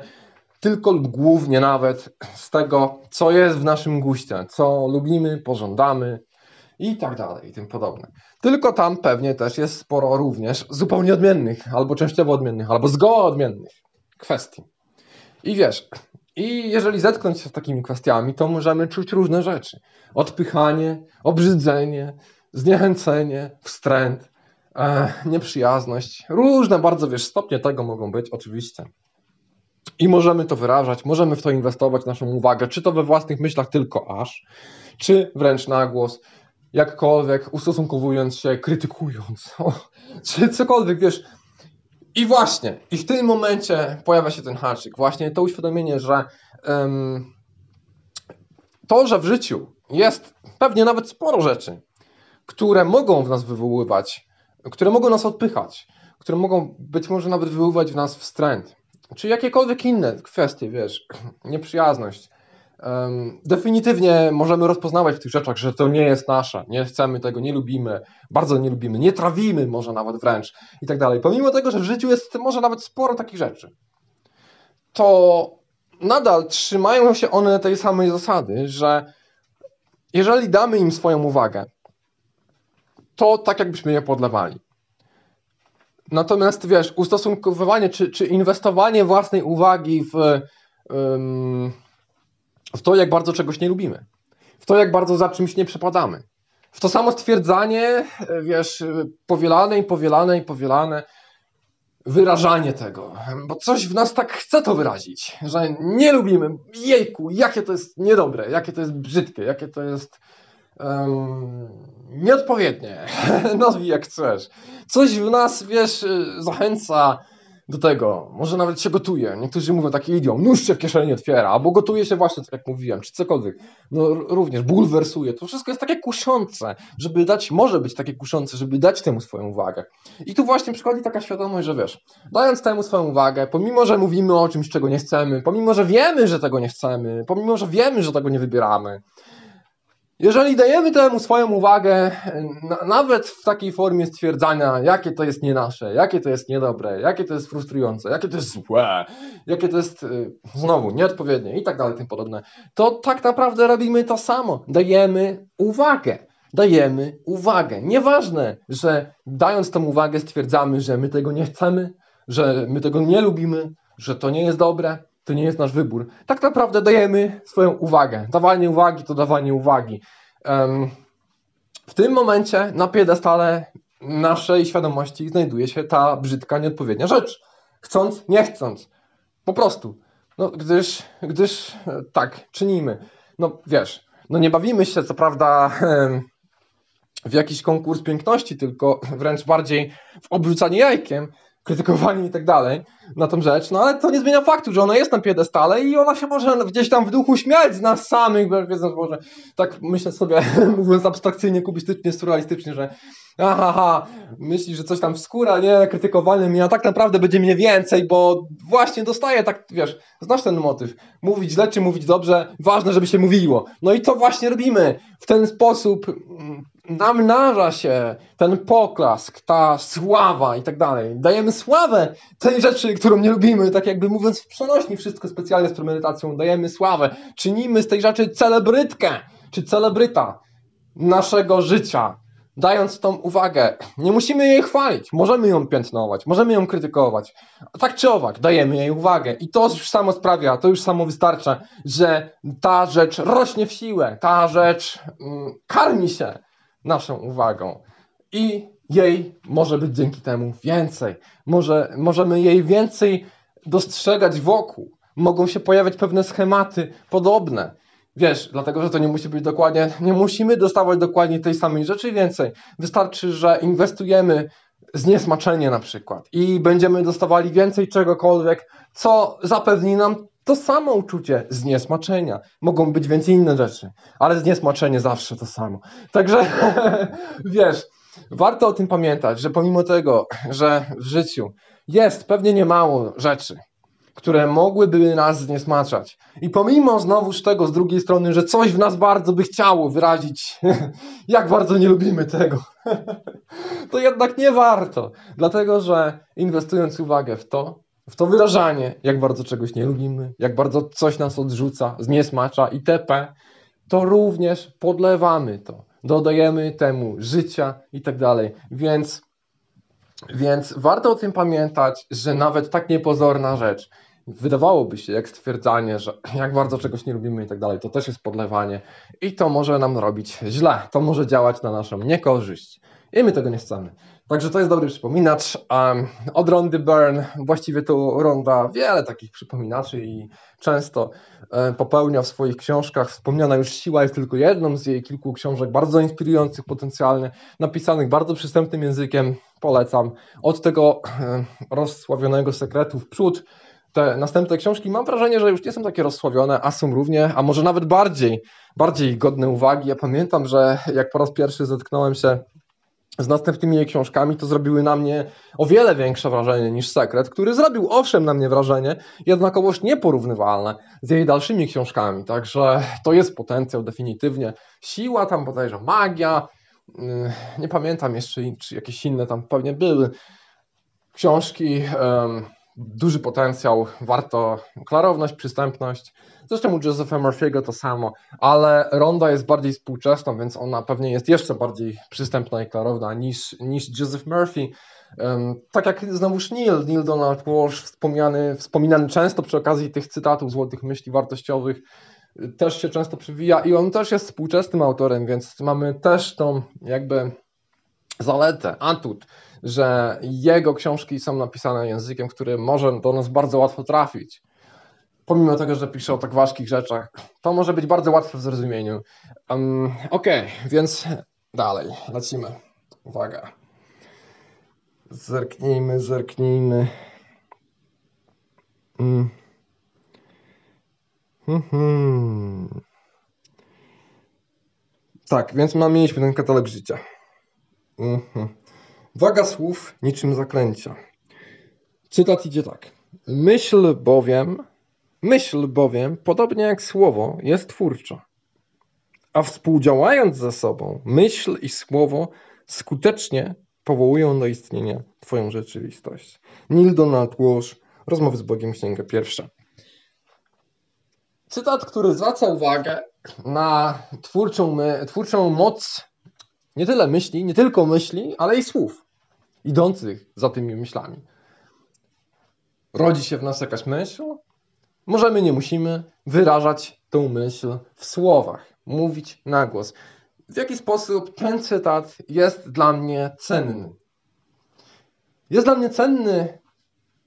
tylko lub głównie nawet z tego, co jest w naszym guście, co lubimy, pożądamy i tak dalej, i tym podobne. Tylko tam pewnie też jest sporo również zupełnie odmiennych, albo częściowo odmiennych, albo zgoła odmiennych kwestii. I wiesz, i jeżeli zetknąć się z takimi kwestiami, to możemy czuć różne rzeczy. Odpychanie, obrzydzenie, zniechęcenie, wstręt, e, nieprzyjazność. Różne bardzo, wiesz, stopnie tego mogą być, oczywiście. I możemy to wyrażać, możemy w to inwestować naszą uwagę, czy to we własnych myślach tylko aż, czy wręcz na głos, jakkolwiek ustosunkowując się, krytykując, czy cokolwiek, wiesz, i właśnie, i w tym momencie pojawia się ten haczyk. Właśnie to uświadomienie, że um, to, że w życiu jest pewnie nawet sporo rzeczy, które mogą w nas wywoływać, które mogą nas odpychać, które mogą być może nawet wywoływać w nas wstręt, czy jakiekolwiek inne kwestie, wiesz, nieprzyjazność, definitywnie możemy rozpoznawać w tych rzeczach, że to nie jest nasze, nie chcemy tego, nie lubimy, bardzo nie lubimy, nie trawimy może nawet wręcz i tak dalej. Pomimo tego, że w życiu jest może nawet sporo takich rzeczy, to nadal trzymają się one tej samej zasady, że jeżeli damy im swoją uwagę, to tak jakbyśmy je podlewali. Natomiast wiesz, ustosunkowywanie czy, czy inwestowanie własnej uwagi w w to, jak bardzo czegoś nie lubimy, w to, jak bardzo za czymś nie przepadamy. W to samo stwierdzanie, wiesz, powielane i powielane i powielane, wyrażanie tego, bo coś w nas tak chce to wyrazić, że nie lubimy, jejku, jakie to jest niedobre, jakie to jest brzydkie, jakie to jest um, nieodpowiednie, nazwij jak chcesz. Coś w nas, wiesz, zachęca do tego, może nawet się gotuje. Niektórzy mówią taki idiom, nóż się w kieszeni otwiera, albo gotuje się właśnie, tak jak mówiłem, czy cokolwiek. No również bulwersuje. To wszystko jest takie kuszące, żeby dać, może być takie kuszące, żeby dać temu swoją uwagę. I tu właśnie przychodzi taka świadomość, że wiesz, dając temu swoją uwagę, pomimo, że mówimy o czymś, czego nie chcemy, pomimo, że wiemy, że tego nie chcemy, pomimo, że wiemy, że tego nie wybieramy, jeżeli dajemy temu swoją uwagę, nawet w takiej formie stwierdzania, jakie to jest nie nasze, jakie to jest niedobre, jakie to jest frustrujące, jakie to jest złe, jakie to jest y, znowu nieodpowiednie i tak dalej, tym podobne, to tak naprawdę robimy to samo. Dajemy uwagę. Dajemy uwagę. Nieważne, że dając tę uwagę stwierdzamy, że my tego nie chcemy, że my tego nie lubimy, że to nie jest dobre, to nie jest nasz wybór. Tak naprawdę dajemy swoją uwagę. Dawanie uwagi to dawanie uwagi. W tym momencie na piedestale naszej świadomości znajduje się ta brzydka, nieodpowiednia rzecz. Chcąc, nie chcąc. Po prostu. No, gdyż, gdyż e, tak, czynimy. No wiesz, no nie bawimy się co prawda w jakiś konkurs piękności, tylko wręcz bardziej w obrzucanie jajkiem, krytykowanie i tak dalej na tą rzecz, no ale to nie zmienia faktu, że ona jest na piedestale i ona się może gdzieś tam w duchu śmiać z nas samych, wiedząc może, tak myślę sobie, mówiąc abstrakcyjnie, kubistycznie, surrealistycznie, że aha, aha, myśli, że coś tam wskóra, nie, krytykowany mnie, a tak naprawdę będzie mnie więcej, bo właśnie dostaje tak, wiesz, znasz ten motyw, mówić źle czy mówić dobrze, ważne, żeby się mówiło. No i to właśnie robimy. W ten sposób mm, namnaża się ten poklask, ta sława i tak dalej. Dajemy sławę tej rzeczy, którą nie lubimy, tak jakby mówiąc w przenośni wszystko specjalnie z premedytacją, dajemy sławę. Czynimy z tej rzeczy celebrytkę, czy celebryta naszego życia, dając tą uwagę. Nie musimy jej chwalić, możemy ją piętnować, możemy ją krytykować. Tak czy owak, dajemy jej uwagę i to już samo sprawia, to już samo wystarcza, że ta rzecz rośnie w siłę, ta rzecz mm, karmi się naszą uwagą i jej może być dzięki temu więcej. Może, możemy jej więcej dostrzegać wokół. Mogą się pojawiać pewne schematy podobne. Wiesz, dlatego, że to nie musi być dokładnie, nie musimy dostawać dokładnie tej samej rzeczy więcej. Wystarczy, że inwestujemy zniesmaczenie na przykład i będziemy dostawali więcej czegokolwiek, co zapewni nam to samo uczucie zniesmaczenia. Mogą być więcej inne rzeczy, ale zniesmaczenie zawsze to samo. Także wiesz, warto o tym pamiętać, że pomimo tego, że w życiu jest pewnie niemało rzeczy, które mogłyby nas zniesmaczać. I pomimo znowuż tego z drugiej strony, że coś w nas bardzo by chciało wyrazić, jak bardzo nie lubimy tego, to jednak nie warto. Dlatego, że inwestując uwagę w to, w to wyrażanie, jak bardzo czegoś nie lubimy, jak bardzo coś nas odrzuca, zniesmacza itp., to również podlewamy to, dodajemy temu życia i tak. Więc, więc warto o tym pamiętać, że nawet tak niepozorna rzecz, wydawałoby się, jak stwierdzanie, że jak bardzo czegoś nie lubimy i tak to też jest podlewanie i to może nam robić źle, to może działać na naszą niekorzyść i my tego nie chcemy. Także to jest dobry przypominacz. Um, od Rondy Byrne, właściwie to Ronda wiele takich przypominaczy i często um, popełnia w swoich książkach. Wspomniana już Siła jest tylko jedną z jej kilku książek, bardzo inspirujących potencjalnie, napisanych bardzo przystępnym językiem. Polecam. Od tego um, rozsławionego sekretu w przód te następne książki mam wrażenie, że już nie są takie rozsławione, a są równie, a może nawet bardziej, bardziej godne uwagi. Ja pamiętam, że jak po raz pierwszy zetknąłem się z następnymi jej książkami, to zrobiły na mnie o wiele większe wrażenie niż Sekret, który zrobił owszem na mnie wrażenie, jednakowoż nieporównywalne z jej dalszymi książkami. Także to jest potencjał definitywnie. Siła tam bodajże magia, mm, nie pamiętam jeszcze, czy jakieś inne tam pewnie były książki. Duży potencjał, warto klarowność, przystępność. Zresztą u Josepha Murphy'ego to samo, ale Ronda jest bardziej współczesna, więc ona pewnie jest jeszcze bardziej przystępna i klarowna niż, niż Joseph Murphy. Um, tak jak znowuż Neil, Neil Donald Walsh, wspomniany, wspominany często przy okazji tych cytatów złotych myśli wartościowych, też się często przywija i on też jest współczesnym autorem, więc mamy też tą jakby zaletę, atut, że jego książki są napisane językiem, który może do nas bardzo łatwo trafić. Pomimo tego, że pisze o tak ważkich rzeczach, to może być bardzo łatwe w zrozumieniu. Um, ok, więc dalej, lecimy. Uwaga. Zerknijmy, zerknijmy. Mm. Hmm, hmm. Tak, więc mamy mieliśmy ten katalog życia. Mhm. Waga słów niczym zaklęcia. Cytat idzie tak. Myśl bowiem, myśl bowiem, podobnie jak słowo, jest twórcza. A współdziałając ze sobą, myśl i słowo skutecznie powołują do istnienia Twoją rzeczywistość. Neil Donald Walsh, Rozmowy z Bogiem, księga pierwsza. Cytat, który zwraca uwagę na twórczą, twórczą moc nie tyle myśli, nie tylko myśli, ale i słów idących za tymi myślami. Rodzi się w nas jakaś myśl, możemy, nie musimy wyrażać tą myśl w słowach, mówić na głos. W jaki sposób ten cytat jest dla mnie cenny? Jest dla mnie cenny,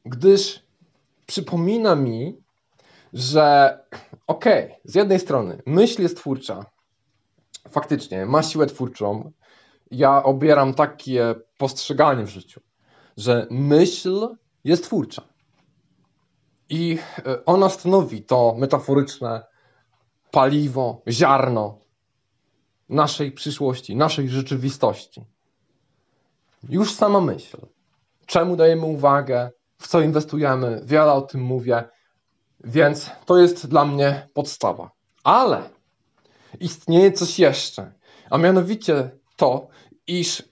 gdyż przypomina mi, że okej, okay, z jednej strony myśl jest twórcza, faktycznie ma siłę twórczą, ja obieram takie postrzeganie w życiu, że myśl jest twórcza. I e, ona stanowi to metaforyczne paliwo, ziarno naszej przyszłości, naszej rzeczywistości. Już sama myśl. Czemu dajemy uwagę, w co inwestujemy, wiele o tym mówię, więc to jest dla mnie podstawa. Ale istnieje coś jeszcze, a mianowicie to, iż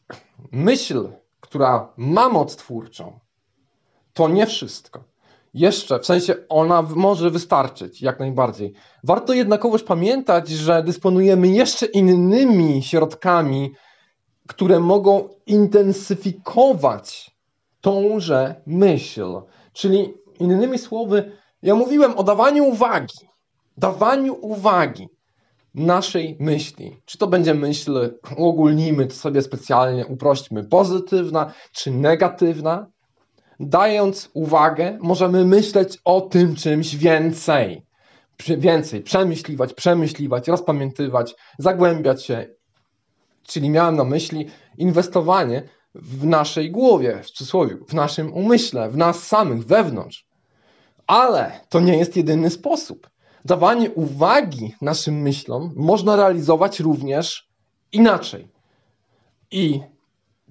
myśl, która ma moc twórczą, to nie wszystko. Jeszcze, w sensie ona może wystarczyć, jak najbardziej. Warto jednakowoż pamiętać, że dysponujemy jeszcze innymi środkami, które mogą intensyfikować tąże myśl. Czyli innymi słowy, ja mówiłem o dawaniu uwagi. Dawaniu uwagi naszej myśli. Czy to będzie myśl, uogólnijmy to sobie specjalnie, uprośćmy, pozytywna czy negatywna. Dając uwagę, możemy myśleć o tym czymś więcej. Więcej, przemyśliwać, przemyśliwać, rozpamiętywać, zagłębiać się. Czyli miałem na myśli inwestowanie w naszej głowie, w cudzysłowie, w naszym umyśle, w nas samych, wewnątrz. Ale to nie jest jedyny sposób dawanie uwagi naszym myślom można realizować również inaczej. I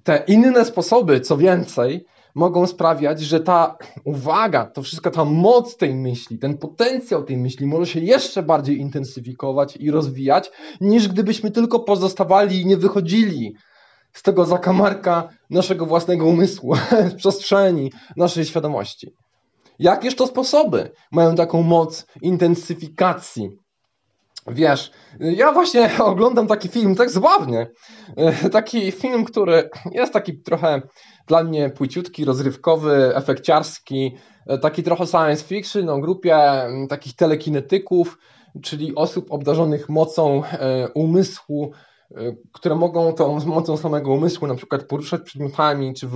te inne sposoby, co więcej, mogą sprawiać, że ta uwaga, to wszystko, ta moc tej myśli, ten potencjał tej myśli może się jeszcze bardziej intensyfikować i rozwijać, niż gdybyśmy tylko pozostawali i nie wychodzili z tego zakamarka naszego własnego umysłu, z przestrzeni naszej świadomości. Jakież to sposoby mają taką moc intensyfikacji? Wiesz, ja właśnie oglądam taki film tak zabawnie. Taki film, który jest taki trochę dla mnie płyciutki, rozrywkowy, efekciarski, taki trochę science fiction o grupie mm, takich telekinetyków, czyli osób obdarzonych mocą e, umysłu, e, które mogą tą mocą samego umysłu na przykład poruszać przedmiotami, czy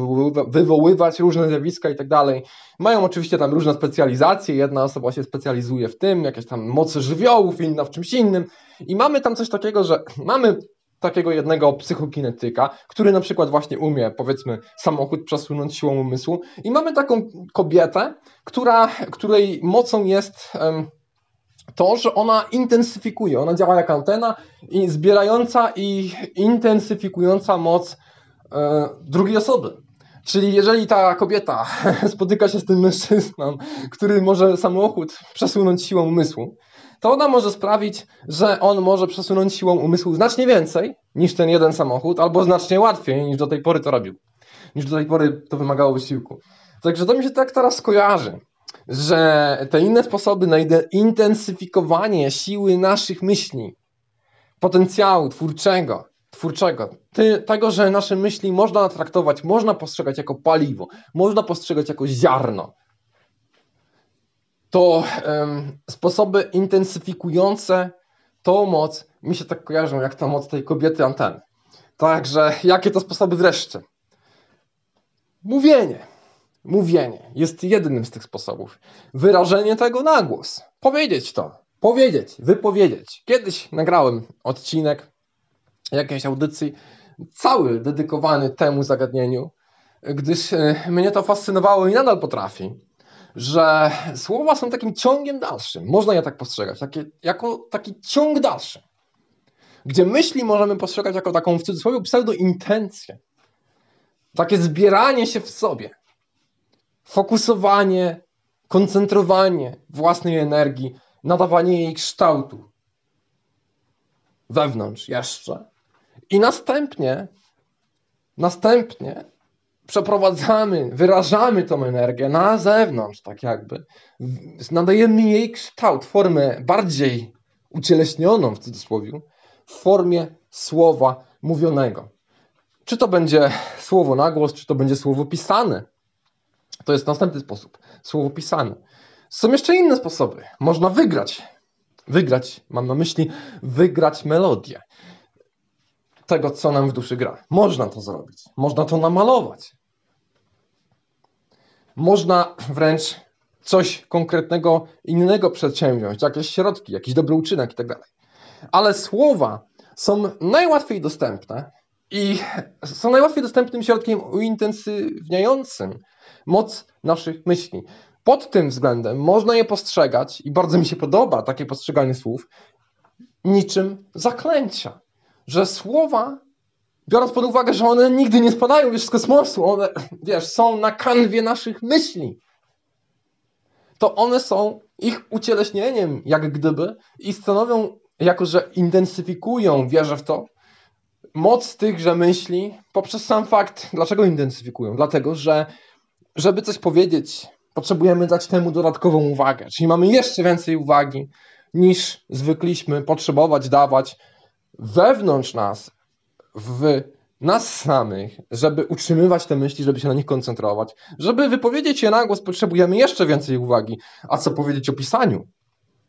wywoływać różne zjawiska i tak dalej. Mają oczywiście tam różne specjalizacje, jedna osoba się specjalizuje w tym, jakieś tam moce żywiołów, inna w czymś innym i mamy tam coś takiego, że mamy takiego jednego psychokinetyka, który na przykład właśnie umie, powiedzmy, samochód przesunąć siłą umysłu. I mamy taką kobietę, która, której mocą jest to, że ona intensyfikuje, ona działa jak antena i zbierająca i intensyfikująca moc e, drugiej osoby. Czyli jeżeli ta kobieta spotyka się z tym mężczyzną, który może samochód przesunąć siłą umysłu, to ona może sprawić, że on może przesunąć siłą umysłu znacznie więcej niż ten jeden samochód, albo znacznie łatwiej niż do tej pory to robił. Niż do tej pory to wymagało wysiłku. Także to mi się tak teraz kojarzy, że te inne sposoby na intensyfikowanie siły naszych myśli, potencjału twórczego, twórczego, tego, że nasze myśli można traktować, można postrzegać jako paliwo, można postrzegać jako ziarno, to um, sposoby intensyfikujące tą moc mi się tak kojarzą jak ta moc tej kobiety anteny. Także jakie to sposoby wreszcie? Mówienie. Mówienie jest jednym z tych sposobów. Wyrażenie tego na głos. Powiedzieć to. Powiedzieć, wypowiedzieć. Kiedyś nagrałem odcinek jakiejś audycji, cały dedykowany temu zagadnieniu, gdyż e, mnie to fascynowało i nadal potrafi że słowa są takim ciągiem dalszym. Można je tak postrzegać, takie, jako taki ciąg dalszy. Gdzie myśli możemy postrzegać jako taką w cudzysłowie pseudo-intencję. Takie zbieranie się w sobie. Fokusowanie, koncentrowanie własnej energii, nadawanie jej kształtu. Wewnątrz jeszcze. I następnie, następnie przeprowadzamy, wyrażamy tą energię na zewnątrz, tak jakby, nadajemy jej kształt, formę bardziej ucieleśnioną w cudzysłowie, w formie słowa mówionego. Czy to będzie słowo na głos, czy to będzie słowo pisane. To jest następny sposób. Słowo pisane. Są jeszcze inne sposoby. Można wygrać. Wygrać, mam na myśli, wygrać melodię tego, co nam w duszy gra. Można to zrobić. Można to namalować. Można wręcz coś konkretnego innego przedsięwziąć, jakieś środki, jakiś dobry uczynek itd. Tak Ale słowa są najłatwiej dostępne i są najłatwiej dostępnym środkiem uintensywniającym moc naszych myśli. Pod tym względem można je postrzegać, i bardzo mi się podoba takie postrzeganie słów, niczym zaklęcia. Że słowa biorąc pod uwagę, że one nigdy nie spadają wiesz, z kosmosu, one, wiesz, są na kanwie naszych myśli, to one są ich ucieleśnieniem, jak gdyby, i stanowią, jako że intensyfikują, wierzę w to, moc tychże myśli poprzez sam fakt, dlaczego intensyfikują? Dlatego, że żeby coś powiedzieć, potrzebujemy dać temu dodatkową uwagę, czyli mamy jeszcze więcej uwagi niż zwykliśmy potrzebować dawać wewnątrz nas, w nas samych, żeby utrzymywać te myśli, żeby się na nich koncentrować. Żeby wypowiedzieć je na głos, potrzebujemy jeszcze więcej uwagi. A co powiedzieć o pisaniu?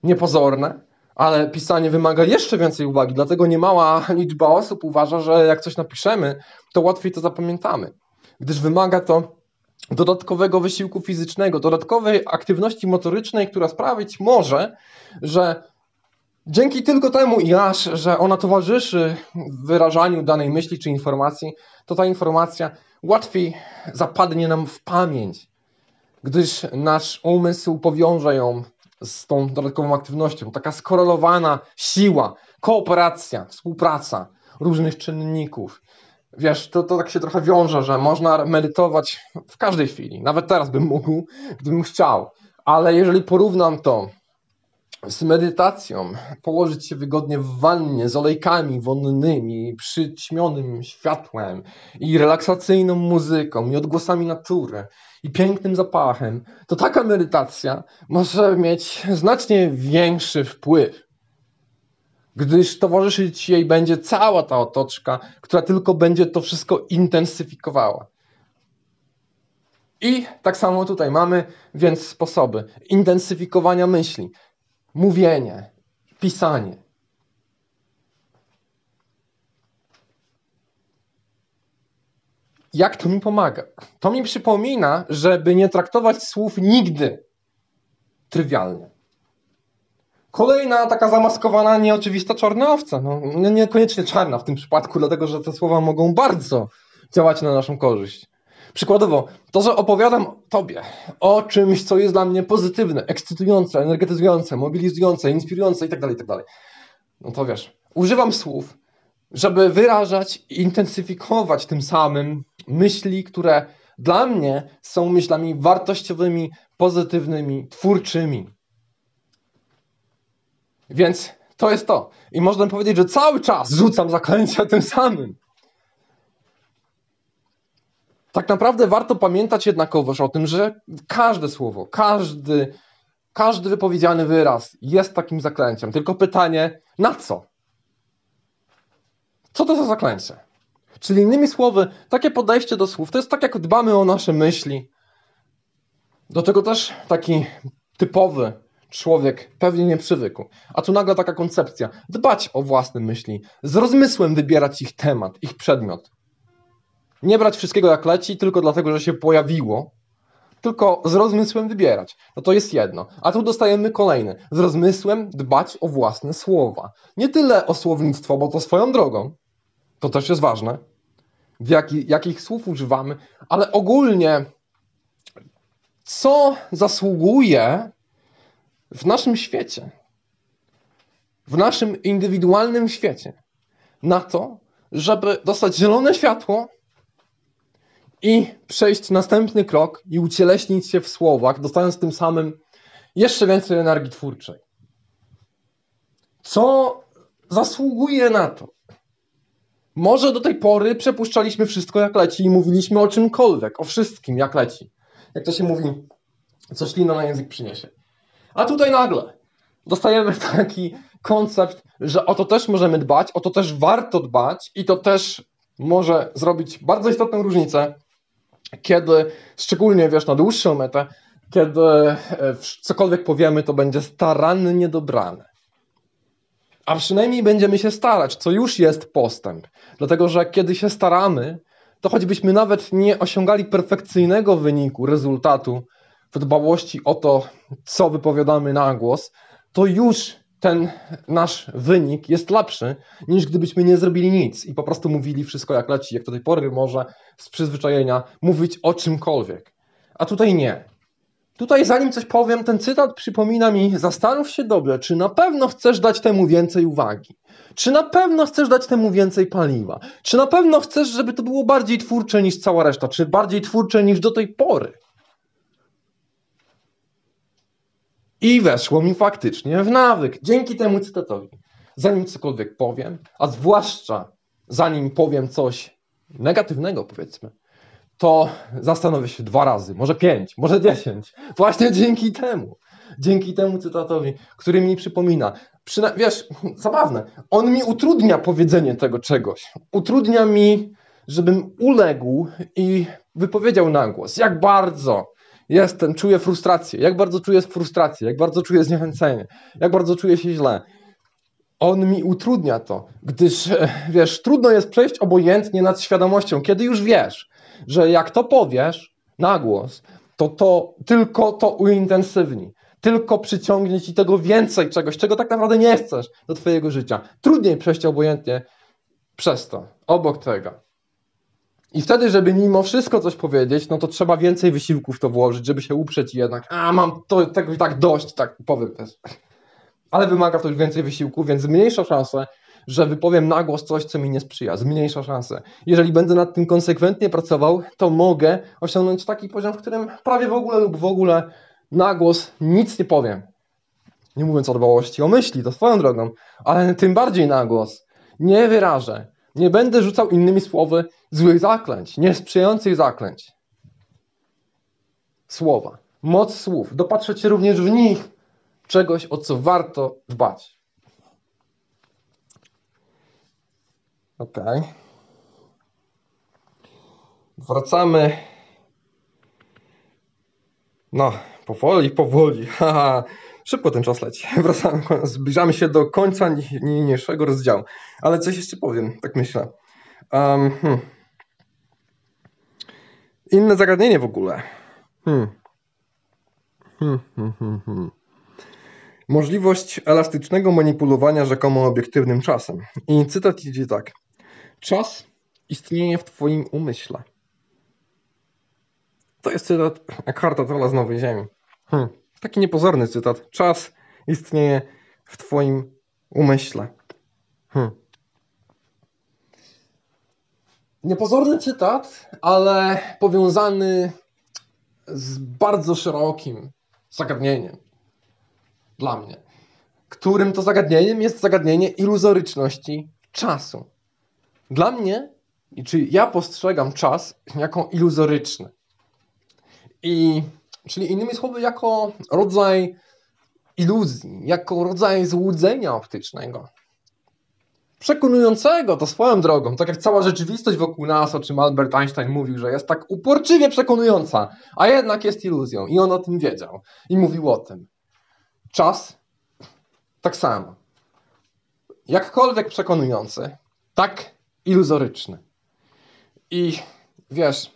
Niepozorne, ale pisanie wymaga jeszcze więcej uwagi, dlatego niemała liczba osób uważa, że jak coś napiszemy, to łatwiej to zapamiętamy, gdyż wymaga to dodatkowego wysiłku fizycznego, dodatkowej aktywności motorycznej, która sprawić może, że Dzięki tylko temu i aż, że ona towarzyszy wyrażaniu danej myśli czy informacji, to ta informacja łatwiej zapadnie nam w pamięć, gdyż nasz umysł powiąże ją z tą dodatkową aktywnością. Taka skorelowana siła, kooperacja, współpraca różnych czynników wiesz, to, to tak się trochę wiąże, że można medytować w każdej chwili. Nawet teraz bym mógł, gdybym chciał. Ale jeżeli porównam to z medytacją, położyć się wygodnie w wannie z olejkami wonnymi, przyćmionym światłem i relaksacyjną muzyką i odgłosami natury i pięknym zapachem, to taka medytacja może mieć znacznie większy wpływ gdyż towarzyszyć jej będzie cała ta otoczka, która tylko będzie to wszystko intensyfikowała. I tak samo tutaj mamy więc sposoby intensyfikowania myśli, mówienie, pisanie. Jak to mi pomaga? To mi przypomina, żeby nie traktować słów nigdy trywialnie. Kolejna taka zamaskowana, nieoczywista czarna owca. No, niekoniecznie czarna w tym przypadku, dlatego że te słowa mogą bardzo działać na naszą korzyść. Przykładowo, to, że opowiadam Tobie o czymś, co jest dla mnie pozytywne, ekscytujące, energetyzujące, mobilizujące, inspirujące itd., tak itd. Tak no to wiesz, używam słów, żeby wyrażać i intensyfikować tym samym myśli, które dla mnie są myślami wartościowymi, pozytywnymi, twórczymi. Więc to jest to. I można powiedzieć, że cały czas rzucam zaklęcia tym samym. Tak naprawdę warto pamiętać jednakowoż o tym, że każde słowo, każdy, każdy wypowiedziany wyraz jest takim zaklęciem. Tylko pytanie, na co? Co to za zaklęcie? Czyli innymi słowy, takie podejście do słów to jest tak, jak dbamy o nasze myśli. Do tego też taki typowy człowiek pewnie nie przywykł. A tu nagle taka koncepcja: dbać o własne myśli, z rozmysłem wybierać ich temat, ich przedmiot. Nie brać wszystkiego jak leci, tylko dlatego, że się pojawiło, tylko z rozmysłem wybierać. No to jest jedno. A tu dostajemy kolejne. Z rozmysłem dbać o własne słowa. Nie tyle o słownictwo, bo to swoją drogą. To też jest ważne. W jaki, jakich słów używamy, ale ogólnie co zasługuje w naszym świecie, w naszym indywidualnym świecie, na to, żeby dostać zielone światło i przejść następny krok i ucieleśnić się w słowach, dostając tym samym jeszcze więcej energii twórczej. Co zasługuje na to? Może do tej pory przepuszczaliśmy wszystko jak leci i mówiliśmy o czymkolwiek, o wszystkim jak leci. Jak to się mówi, co ślina na język przyniesie. A tutaj nagle dostajemy taki koncept, że o to też możemy dbać, o to też warto dbać i to też może zrobić bardzo istotną różnicę, kiedy, szczególnie wiesz, na dłuższą metę, kiedy e, cokolwiek powiemy, to będzie starannie dobrane. A przynajmniej będziemy się starać, co już jest postęp. Dlatego, że kiedy się staramy, to choćbyśmy nawet nie osiągali perfekcyjnego wyniku, rezultatu, w dbałości o to, co wypowiadamy na głos, to już ten nasz wynik jest lepszy, niż gdybyśmy nie zrobili nic i po prostu mówili wszystko jak leci, jak do tej pory może z przyzwyczajenia mówić o czymkolwiek. A tutaj nie. Tutaj zanim coś powiem, ten cytat przypomina mi, zastanów się dobrze, czy na pewno chcesz dać temu więcej uwagi? Czy na pewno chcesz dać temu więcej paliwa? Czy na pewno chcesz, żeby to było bardziej twórcze niż cała reszta? Czy bardziej twórcze niż do tej pory? I weszło mi faktycznie w nawyk. Dzięki temu cytatowi. Zanim cokolwiek powiem, a zwłaszcza zanim powiem coś negatywnego, powiedzmy, to zastanowię się dwa razy, może pięć, może dziesięć. Właśnie dzięki temu. Dzięki temu cytatowi, który mi przypomina. Przyna wiesz, zabawne. On mi utrudnia powiedzenie tego czegoś. Utrudnia mi, żebym uległ i wypowiedział na głos, jak bardzo Jestem, czuję frustrację. Jak bardzo czuję frustrację, jak bardzo czuję zniechęcenie, jak bardzo czuję się źle. On mi utrudnia to, gdyż wiesz, trudno jest przejść obojętnie nad świadomością, kiedy już wiesz, że jak to powiesz na głos, to to tylko to uintensywni. Tylko przyciągnie ci tego więcej czegoś, czego tak naprawdę nie chcesz do twojego życia. Trudniej przejść obojętnie przez to, obok tego. I wtedy, żeby mimo wszystko coś powiedzieć, no to trzeba więcej wysiłków to włożyć, żeby się uprzeć i jednak, a mam to, tego i tak dość, tak powiem też. Ale wymaga to już więcej wysiłku, więc mniejsza szansa, że wypowiem na głos coś, co mi nie sprzyja, zmniejsza szanse. Jeżeli będę nad tym konsekwentnie pracował, to mogę osiągnąć taki poziom, w którym prawie w ogóle lub w ogóle na głos nic nie powiem. Nie mówiąc o dbałości o myśli, to swoją drogą, ale tym bardziej na głos. Nie wyrażę, nie będę rzucał innymi słowy złych zaklęć, niesprzyjających zaklęć. Słowa, moc słów, dopatrzeć się również w nich czegoś, o co warto dbać. Ok. Wracamy. No, powoli, powoli. Haha. Szybko ten czas leci. Wracamy, zbliżamy się do końca niniejszego rozdziału. Ale coś jeszcze powiem, tak myślę. Um, hmm. Inne zagadnienie w ogóle. Hmm. Hmm, hmm, hmm, hmm. Możliwość elastycznego manipulowania rzekomo obiektywnym czasem. I cytat idzie tak. Czas istnieje w Twoim umyśle. To jest cytat Eckharta Tolla z Nowej Ziemi. Hmm. Taki niepozorny cytat. Czas istnieje w Twoim umyśle. Hmm. Niepozorny cytat, ale powiązany z bardzo szerokim zagadnieniem dla mnie, którym to zagadnieniem jest zagadnienie iluzoryczności czasu. Dla mnie, czy ja postrzegam czas jako iluzoryczny. I, czyli innymi słowy, jako rodzaj iluzji, jako rodzaj złudzenia optycznego. Przekonującego to swoją drogą, tak jak cała rzeczywistość wokół nas, o czym Albert Einstein mówił, że jest tak uporczywie przekonująca, a jednak jest iluzją. I on o tym wiedział i mówił o tym. Czas tak samo. Jakkolwiek przekonujący, tak iluzoryczny. I wiesz,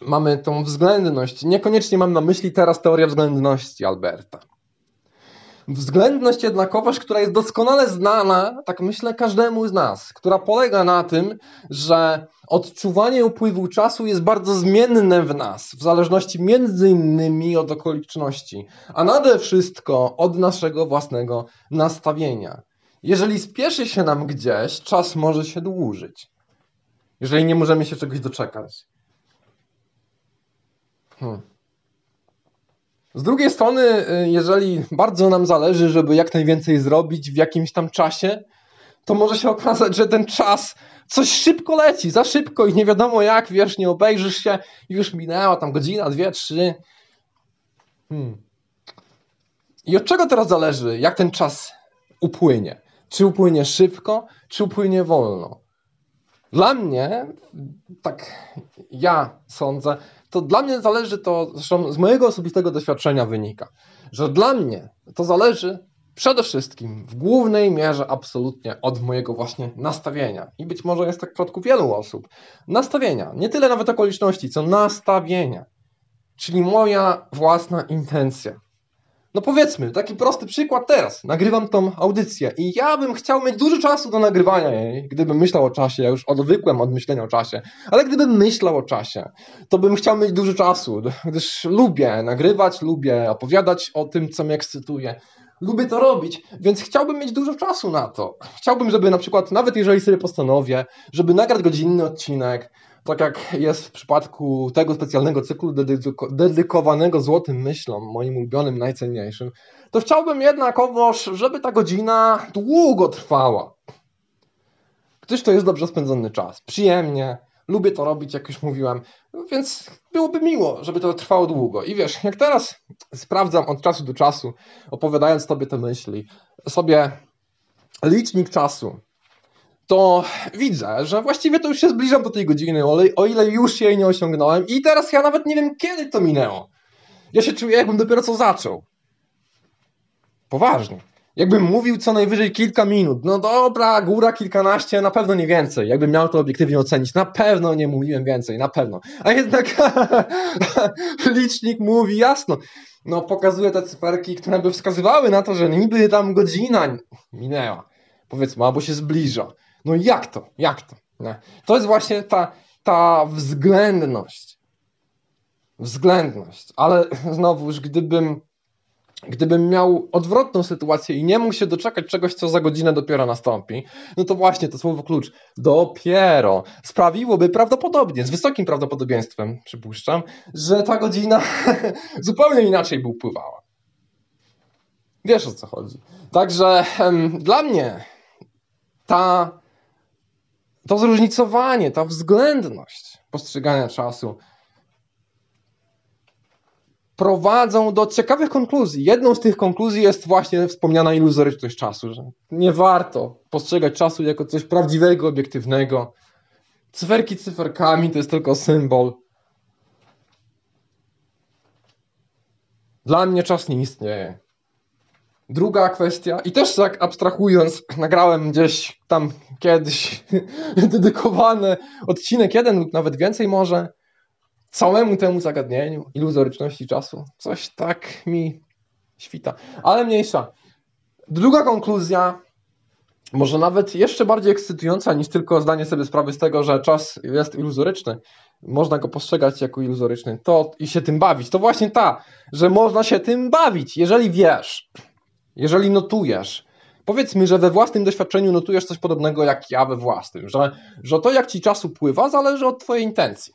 mamy tą względność. Niekoniecznie mam na myśli teraz teorię względności Alberta. Względność jednakowość, która jest doskonale znana, tak myślę, każdemu z nas, która polega na tym, że odczuwanie upływu czasu jest bardzo zmienne w nas, w zależności między innymi od okoliczności, a nade wszystko od naszego własnego nastawienia. Jeżeli spieszy się nam gdzieś, czas może się dłużyć. Jeżeli nie możemy się czegoś doczekać. Hmm. Z drugiej strony, y, jeżeli bardzo nam zależy, żeby jak najwięcej zrobić w jakimś tam czasie, to może się okazać, że ten czas coś szybko leci, za szybko i nie wiadomo jak, wiesz, nie obejrzysz się już minęła tam godzina, dwie, trzy. Hmm. I od czego teraz zależy, jak ten czas upłynie? Czy upłynie szybko, czy upłynie wolno? Dla mnie, tak ja sądzę, to dla mnie zależy to, zresztą z mojego osobistego doświadczenia wynika, że dla mnie to zależy przede wszystkim w głównej mierze absolutnie od mojego właśnie nastawienia. I być może jest tak w przypadku wielu osób. Nastawienia, nie tyle nawet okoliczności, co nastawienia. Czyli moja własna intencja. No powiedzmy, taki prosty przykład teraz. Nagrywam tą audycję i ja bym chciał mieć dużo czasu do nagrywania jej, gdybym myślał o czasie. Ja już odwykłem od myślenia o czasie. Ale gdybym myślał o czasie, to bym chciał mieć dużo czasu, gdyż lubię nagrywać, lubię opowiadać o tym, co mnie ekscytuje. Lubię to robić, więc chciałbym mieć dużo czasu na to. Chciałbym, żeby na przykład, nawet jeżeli sobie postanowię, żeby nagrać godzinny odcinek, tak jak jest w przypadku tego specjalnego cyklu dedykowanego złotym myślom, moim ulubionym, najcenniejszym, to chciałbym jednakowoż, żeby ta godzina długo trwała. Gdyż to jest dobrze spędzony czas. Przyjemnie, lubię to robić, jak już mówiłem, więc byłoby miło, żeby to trwało długo. I wiesz, jak teraz sprawdzam od czasu do czasu, opowiadając Tobie te myśli, sobie licznik czasu to widzę, że właściwie to już się zbliżam do tej godziny, o ile już jej nie osiągnąłem i teraz ja nawet nie wiem, kiedy to minęło. Ja się czuję, jakbym dopiero co zaczął. Poważnie. Jakbym mówił co najwyżej kilka minut. No dobra, góra kilkanaście, na pewno nie więcej. Jakbym miał to obiektywnie ocenić, na pewno nie mówiłem więcej, na pewno. A jednak licznik mówi jasno. No pokazuje te cyferki, które by wskazywały na to, że niby tam godzina minęła. Powiedzmy, albo się zbliża. No jak to? Jak to? To jest właśnie ta, ta względność. Względność. Ale znowuż, gdybym Gdybym miał odwrotną sytuację i nie mógł się doczekać czegoś, co za godzinę dopiero nastąpi, no to właśnie to słowo klucz dopiero sprawiłoby prawdopodobnie, z wysokim prawdopodobieństwem, przypuszczam, że ta godzina zupełnie inaczej by upływała. Wiesz o co chodzi. Także dla mnie ta, to zróżnicowanie, ta względność postrzegania czasu prowadzą do ciekawych konkluzji. Jedną z tych konkluzji jest właśnie wspomniana iluzoryczność czasu, że nie warto postrzegać czasu jako coś prawdziwego, obiektywnego. Cyferki cyferkami to jest tylko symbol. Dla mnie czas nie istnieje. Druga kwestia, i też tak abstrahując, nagrałem gdzieś tam kiedyś dedykowany odcinek, jeden lub nawet więcej może, całemu temu zagadnieniu iluzoryczności czasu. Coś tak mi świta. Ale mniejsza. Druga konkluzja, może nawet jeszcze bardziej ekscytująca niż tylko zdanie sobie sprawy z tego, że czas jest iluzoryczny. Można go postrzegać jako iluzoryczny. To i się tym bawić. To właśnie ta, że można się tym bawić, jeżeli wiesz, jeżeli notujesz. Powiedz mi, że we własnym doświadczeniu notujesz coś podobnego jak ja we własnym, że, że to jak ci czas upływa zależy od twojej intencji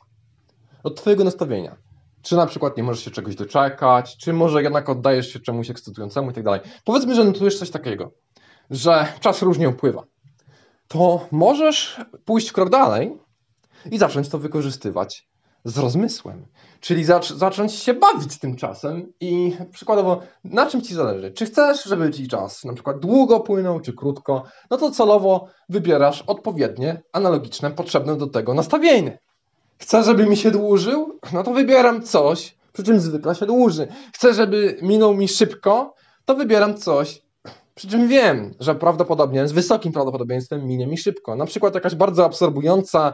od Twojego nastawienia. Czy na przykład nie możesz się czegoś doczekać, czy może jednak oddajesz się czemuś ekscytującemu i tak dalej. Powiedzmy, że notujesz coś takiego, że czas różnie upływa. To możesz pójść krok dalej i zacząć to wykorzystywać z rozmysłem. Czyli zac zacząć się bawić tym czasem i przykładowo, na czym ci zależy? Czy chcesz, żeby ci czas na przykład długo płynął, czy krótko? No to celowo wybierasz odpowiednie, analogiczne, potrzebne do tego nastawienie. Chcę, żeby mi się dłużył? No to wybieram coś, przy czym zwykle się dłuży. Chcę, żeby minął mi szybko? To wybieram coś, przy czym wiem, że prawdopodobnie, z wysokim prawdopodobieństwem minie mi szybko. Na przykład jakaś bardzo absorbująca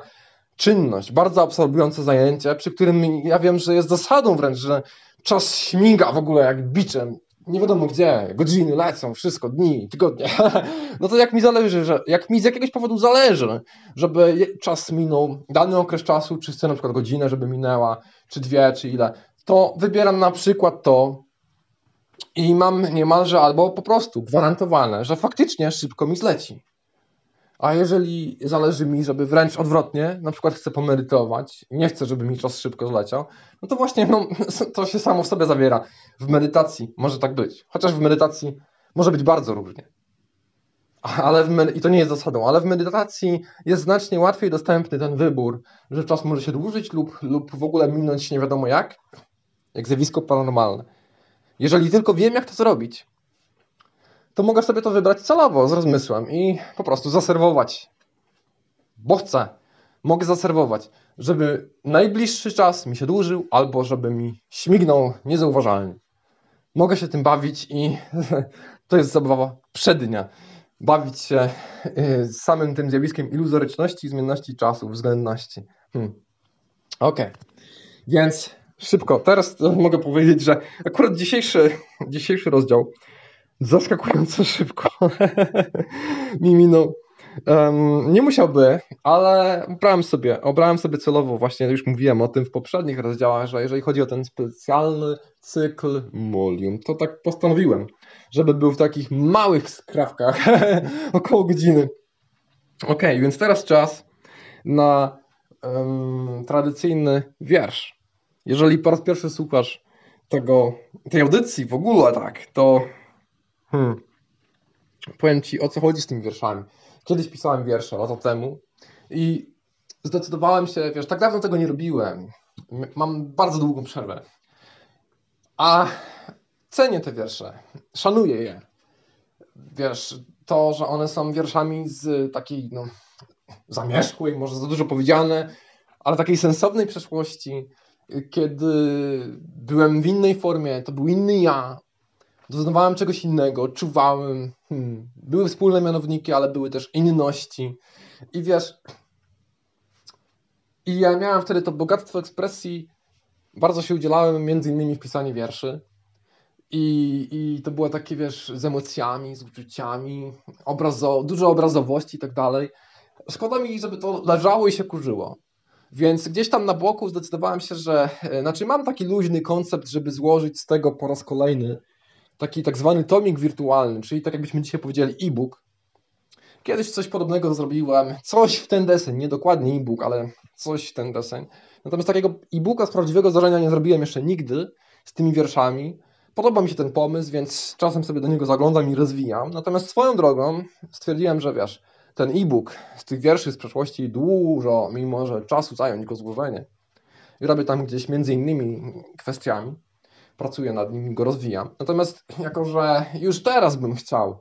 czynność, bardzo absorbujące zajęcie, przy którym ja wiem, że jest zasadą wręcz, że czas śmiga w ogóle jak biczem nie wiadomo gdzie, godziny lecą, wszystko, dni, tygodnie. No to jak mi zależy, że jak mi z jakiegoś powodu zależy, żeby czas minął, dany okres czasu, czy chcę na przykład godzinę, żeby minęła, czy dwie, czy ile, to wybieram na przykład to i mam niemalże albo po prostu gwarantowane, że faktycznie szybko mi zleci. A jeżeli zależy mi, żeby wręcz odwrotnie, na przykład chcę pomedytować, nie chcę, żeby mi czas szybko zleciał, no to właśnie no, to się samo w sobie zawiera. W medytacji może tak być. Chociaż w medytacji może być bardzo różnie. Ale I to nie jest zasadą, ale w medytacji jest znacznie łatwiej dostępny ten wybór, że czas może się dłużyć lub, lub w ogóle minąć nie wiadomo jak, jak zjawisko paranormalne. Jeżeli tylko wiem, jak to zrobić, to mogę sobie to wybrać celowo, z rozmysłem i po prostu zaserwować. Bo chcę. Mogę zaserwować, żeby najbliższy czas mi się dłużył, albo żeby mi śmignął niezauważalnie. Mogę się tym bawić i to jest zabawa przednia. Bawić się y, samym tym zjawiskiem iluzoryczności, zmienności czasu, względności. Hmm. Ok, więc szybko. Teraz mogę powiedzieć, że akurat dzisiejszy, dzisiejszy rozdział zaskakująco szybko mi. Um, nie musiałby, ale obrałem sobie, obrałem sobie celowo, właśnie już mówiłem o tym w poprzednich rozdziałach, że jeżeli chodzi o ten specjalny cykl Molium, to tak postanowiłem, żeby był w takich małych skrawkach, około godziny. Ok, więc teraz czas na um, tradycyjny wiersz. Jeżeli po raz pierwszy słuchasz tego, tej audycji w ogóle, tak, to Hmm. Powiem ci, o co chodzi z tymi wierszami. Kiedyś pisałem wiersze lata temu i zdecydowałem się, wiesz, tak dawno tego nie robiłem. Mam bardzo długą przerwę. A cenię te wiersze, szanuję je. Wiesz, to, że one są wierszami z takiej, no, zamierzchłej, może za dużo powiedziane, ale takiej sensownej przeszłości, kiedy byłem w innej formie, to był inny ja, doznawałem czegoś innego, czuwałem. Hmm. Były wspólne mianowniki, ale były też inności. I wiesz, i ja miałem wtedy to bogactwo ekspresji, bardzo się udzielałem między innymi w pisaniu wierszy. I, I to było takie, wiesz, z emocjami, z uczuciami, obrazo, dużo obrazowości i tak dalej. Szkoda mi, żeby to leżało i się kurzyło. Więc gdzieś tam na boku zdecydowałem się, że, e, znaczy mam taki luźny koncept, żeby złożyć z tego po raz kolejny taki tak zwany tomik wirtualny, czyli tak jakbyśmy dzisiaj powiedzieli e-book. Kiedyś coś podobnego zrobiłem, coś w ten deseń, nie dokładnie e-book, ale coś w ten deseń. Natomiast takiego e-booka z prawdziwego zdarzenia nie zrobiłem jeszcze nigdy z tymi wierszami. Podoba mi się ten pomysł, więc czasem sobie do niego zaglądam i rozwijam. Natomiast swoją drogą stwierdziłem, że wiesz, ten e-book z tych wierszy z przeszłości dużo, mimo że czasu zająć go złożenie. I robię tam gdzieś między innymi kwestiami, pracuję nad nim go rozwijam. Natomiast jako, że już teraz bym chciał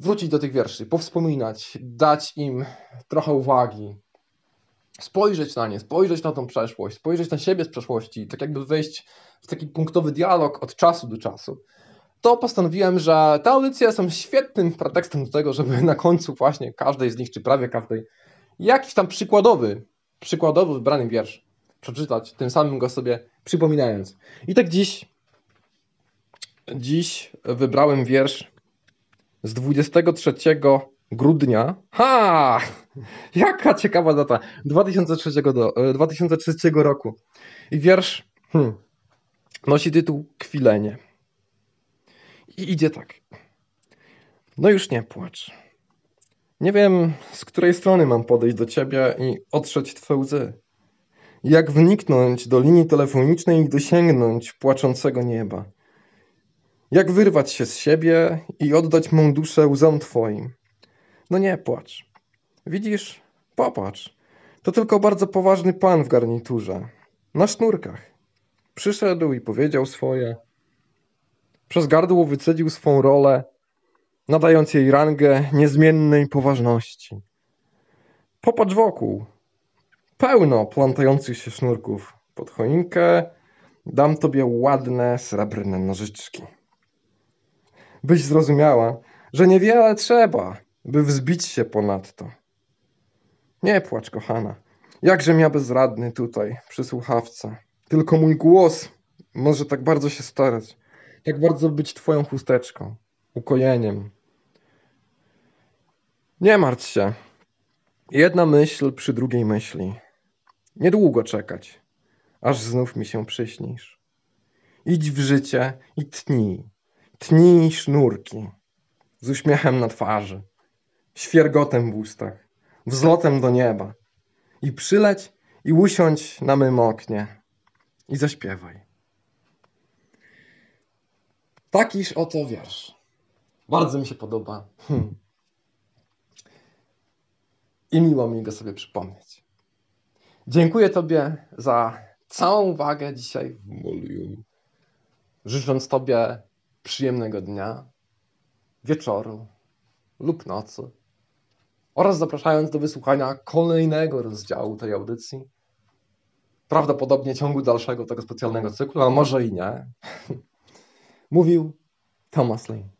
wrócić do tych wierszy, powspominać, dać im trochę uwagi, spojrzeć na nie, spojrzeć na tą przeszłość, spojrzeć na siebie z przeszłości, tak jakby wejść w taki punktowy dialog od czasu do czasu, to postanowiłem, że te audycje są świetnym pretekstem do tego, żeby na końcu właśnie każdej z nich, czy prawie każdej, jakiś tam przykładowy, przykładowy wybrany wiersz przeczytać, tym samym go sobie przypominając. I tak dziś, dziś wybrałem wiersz z 23 grudnia. Ha! Jaka ciekawa data. 2003, do, 2003 roku. I wiersz hmm, nosi tytuł Kwilenie. I idzie tak. No już nie płacz. Nie wiem, z której strony mam podejść do ciebie i otrzeć twe łzy. Jak wniknąć do linii telefonicznej i dosięgnąć płaczącego nieba. Jak wyrwać się z siebie i oddać mą duszę łzom twoim. No nie płacz. Widzisz? Popatrz. To tylko bardzo poważny pan w garniturze. Na sznurkach. Przyszedł i powiedział swoje. Przez gardło wycedził swą rolę, nadając jej rangę niezmiennej poważności. Popatrz wokół. Pełno plątających się sznurków. Pod choinkę dam tobie ładne, srebrne nożyczki. Byś zrozumiała, że niewiele trzeba, by wzbić się ponadto. Nie płacz, kochana. Jakżem ja bezradny tutaj, przy słuchawce. Tylko mój głos może tak bardzo się starać. Tak bardzo być twoją chusteczką, ukojeniem. Nie martw się. Jedna myśl przy drugiej myśli. Niedługo czekać, aż znów mi się przyśnisz. Idź w życie i tnij. Tnij sznurki. Z uśmiechem na twarzy, świergotem w ustach, wzlotem do nieba. I przyleć i usiądź na mym oknie i zaśpiewaj. Takiż oto wiersz. Bardzo mi się podoba. Hmm. I miło mi go sobie przypomnieć. Dziękuję Tobie za całą uwagę dzisiaj w Molium. Życząc Tobie przyjemnego dnia, wieczoru lub nocy. Oraz zapraszając do wysłuchania kolejnego rozdziału tej audycji. Prawdopodobnie ciągu dalszego tego specjalnego cyklu, a może i nie. Mówił Thomas Lane.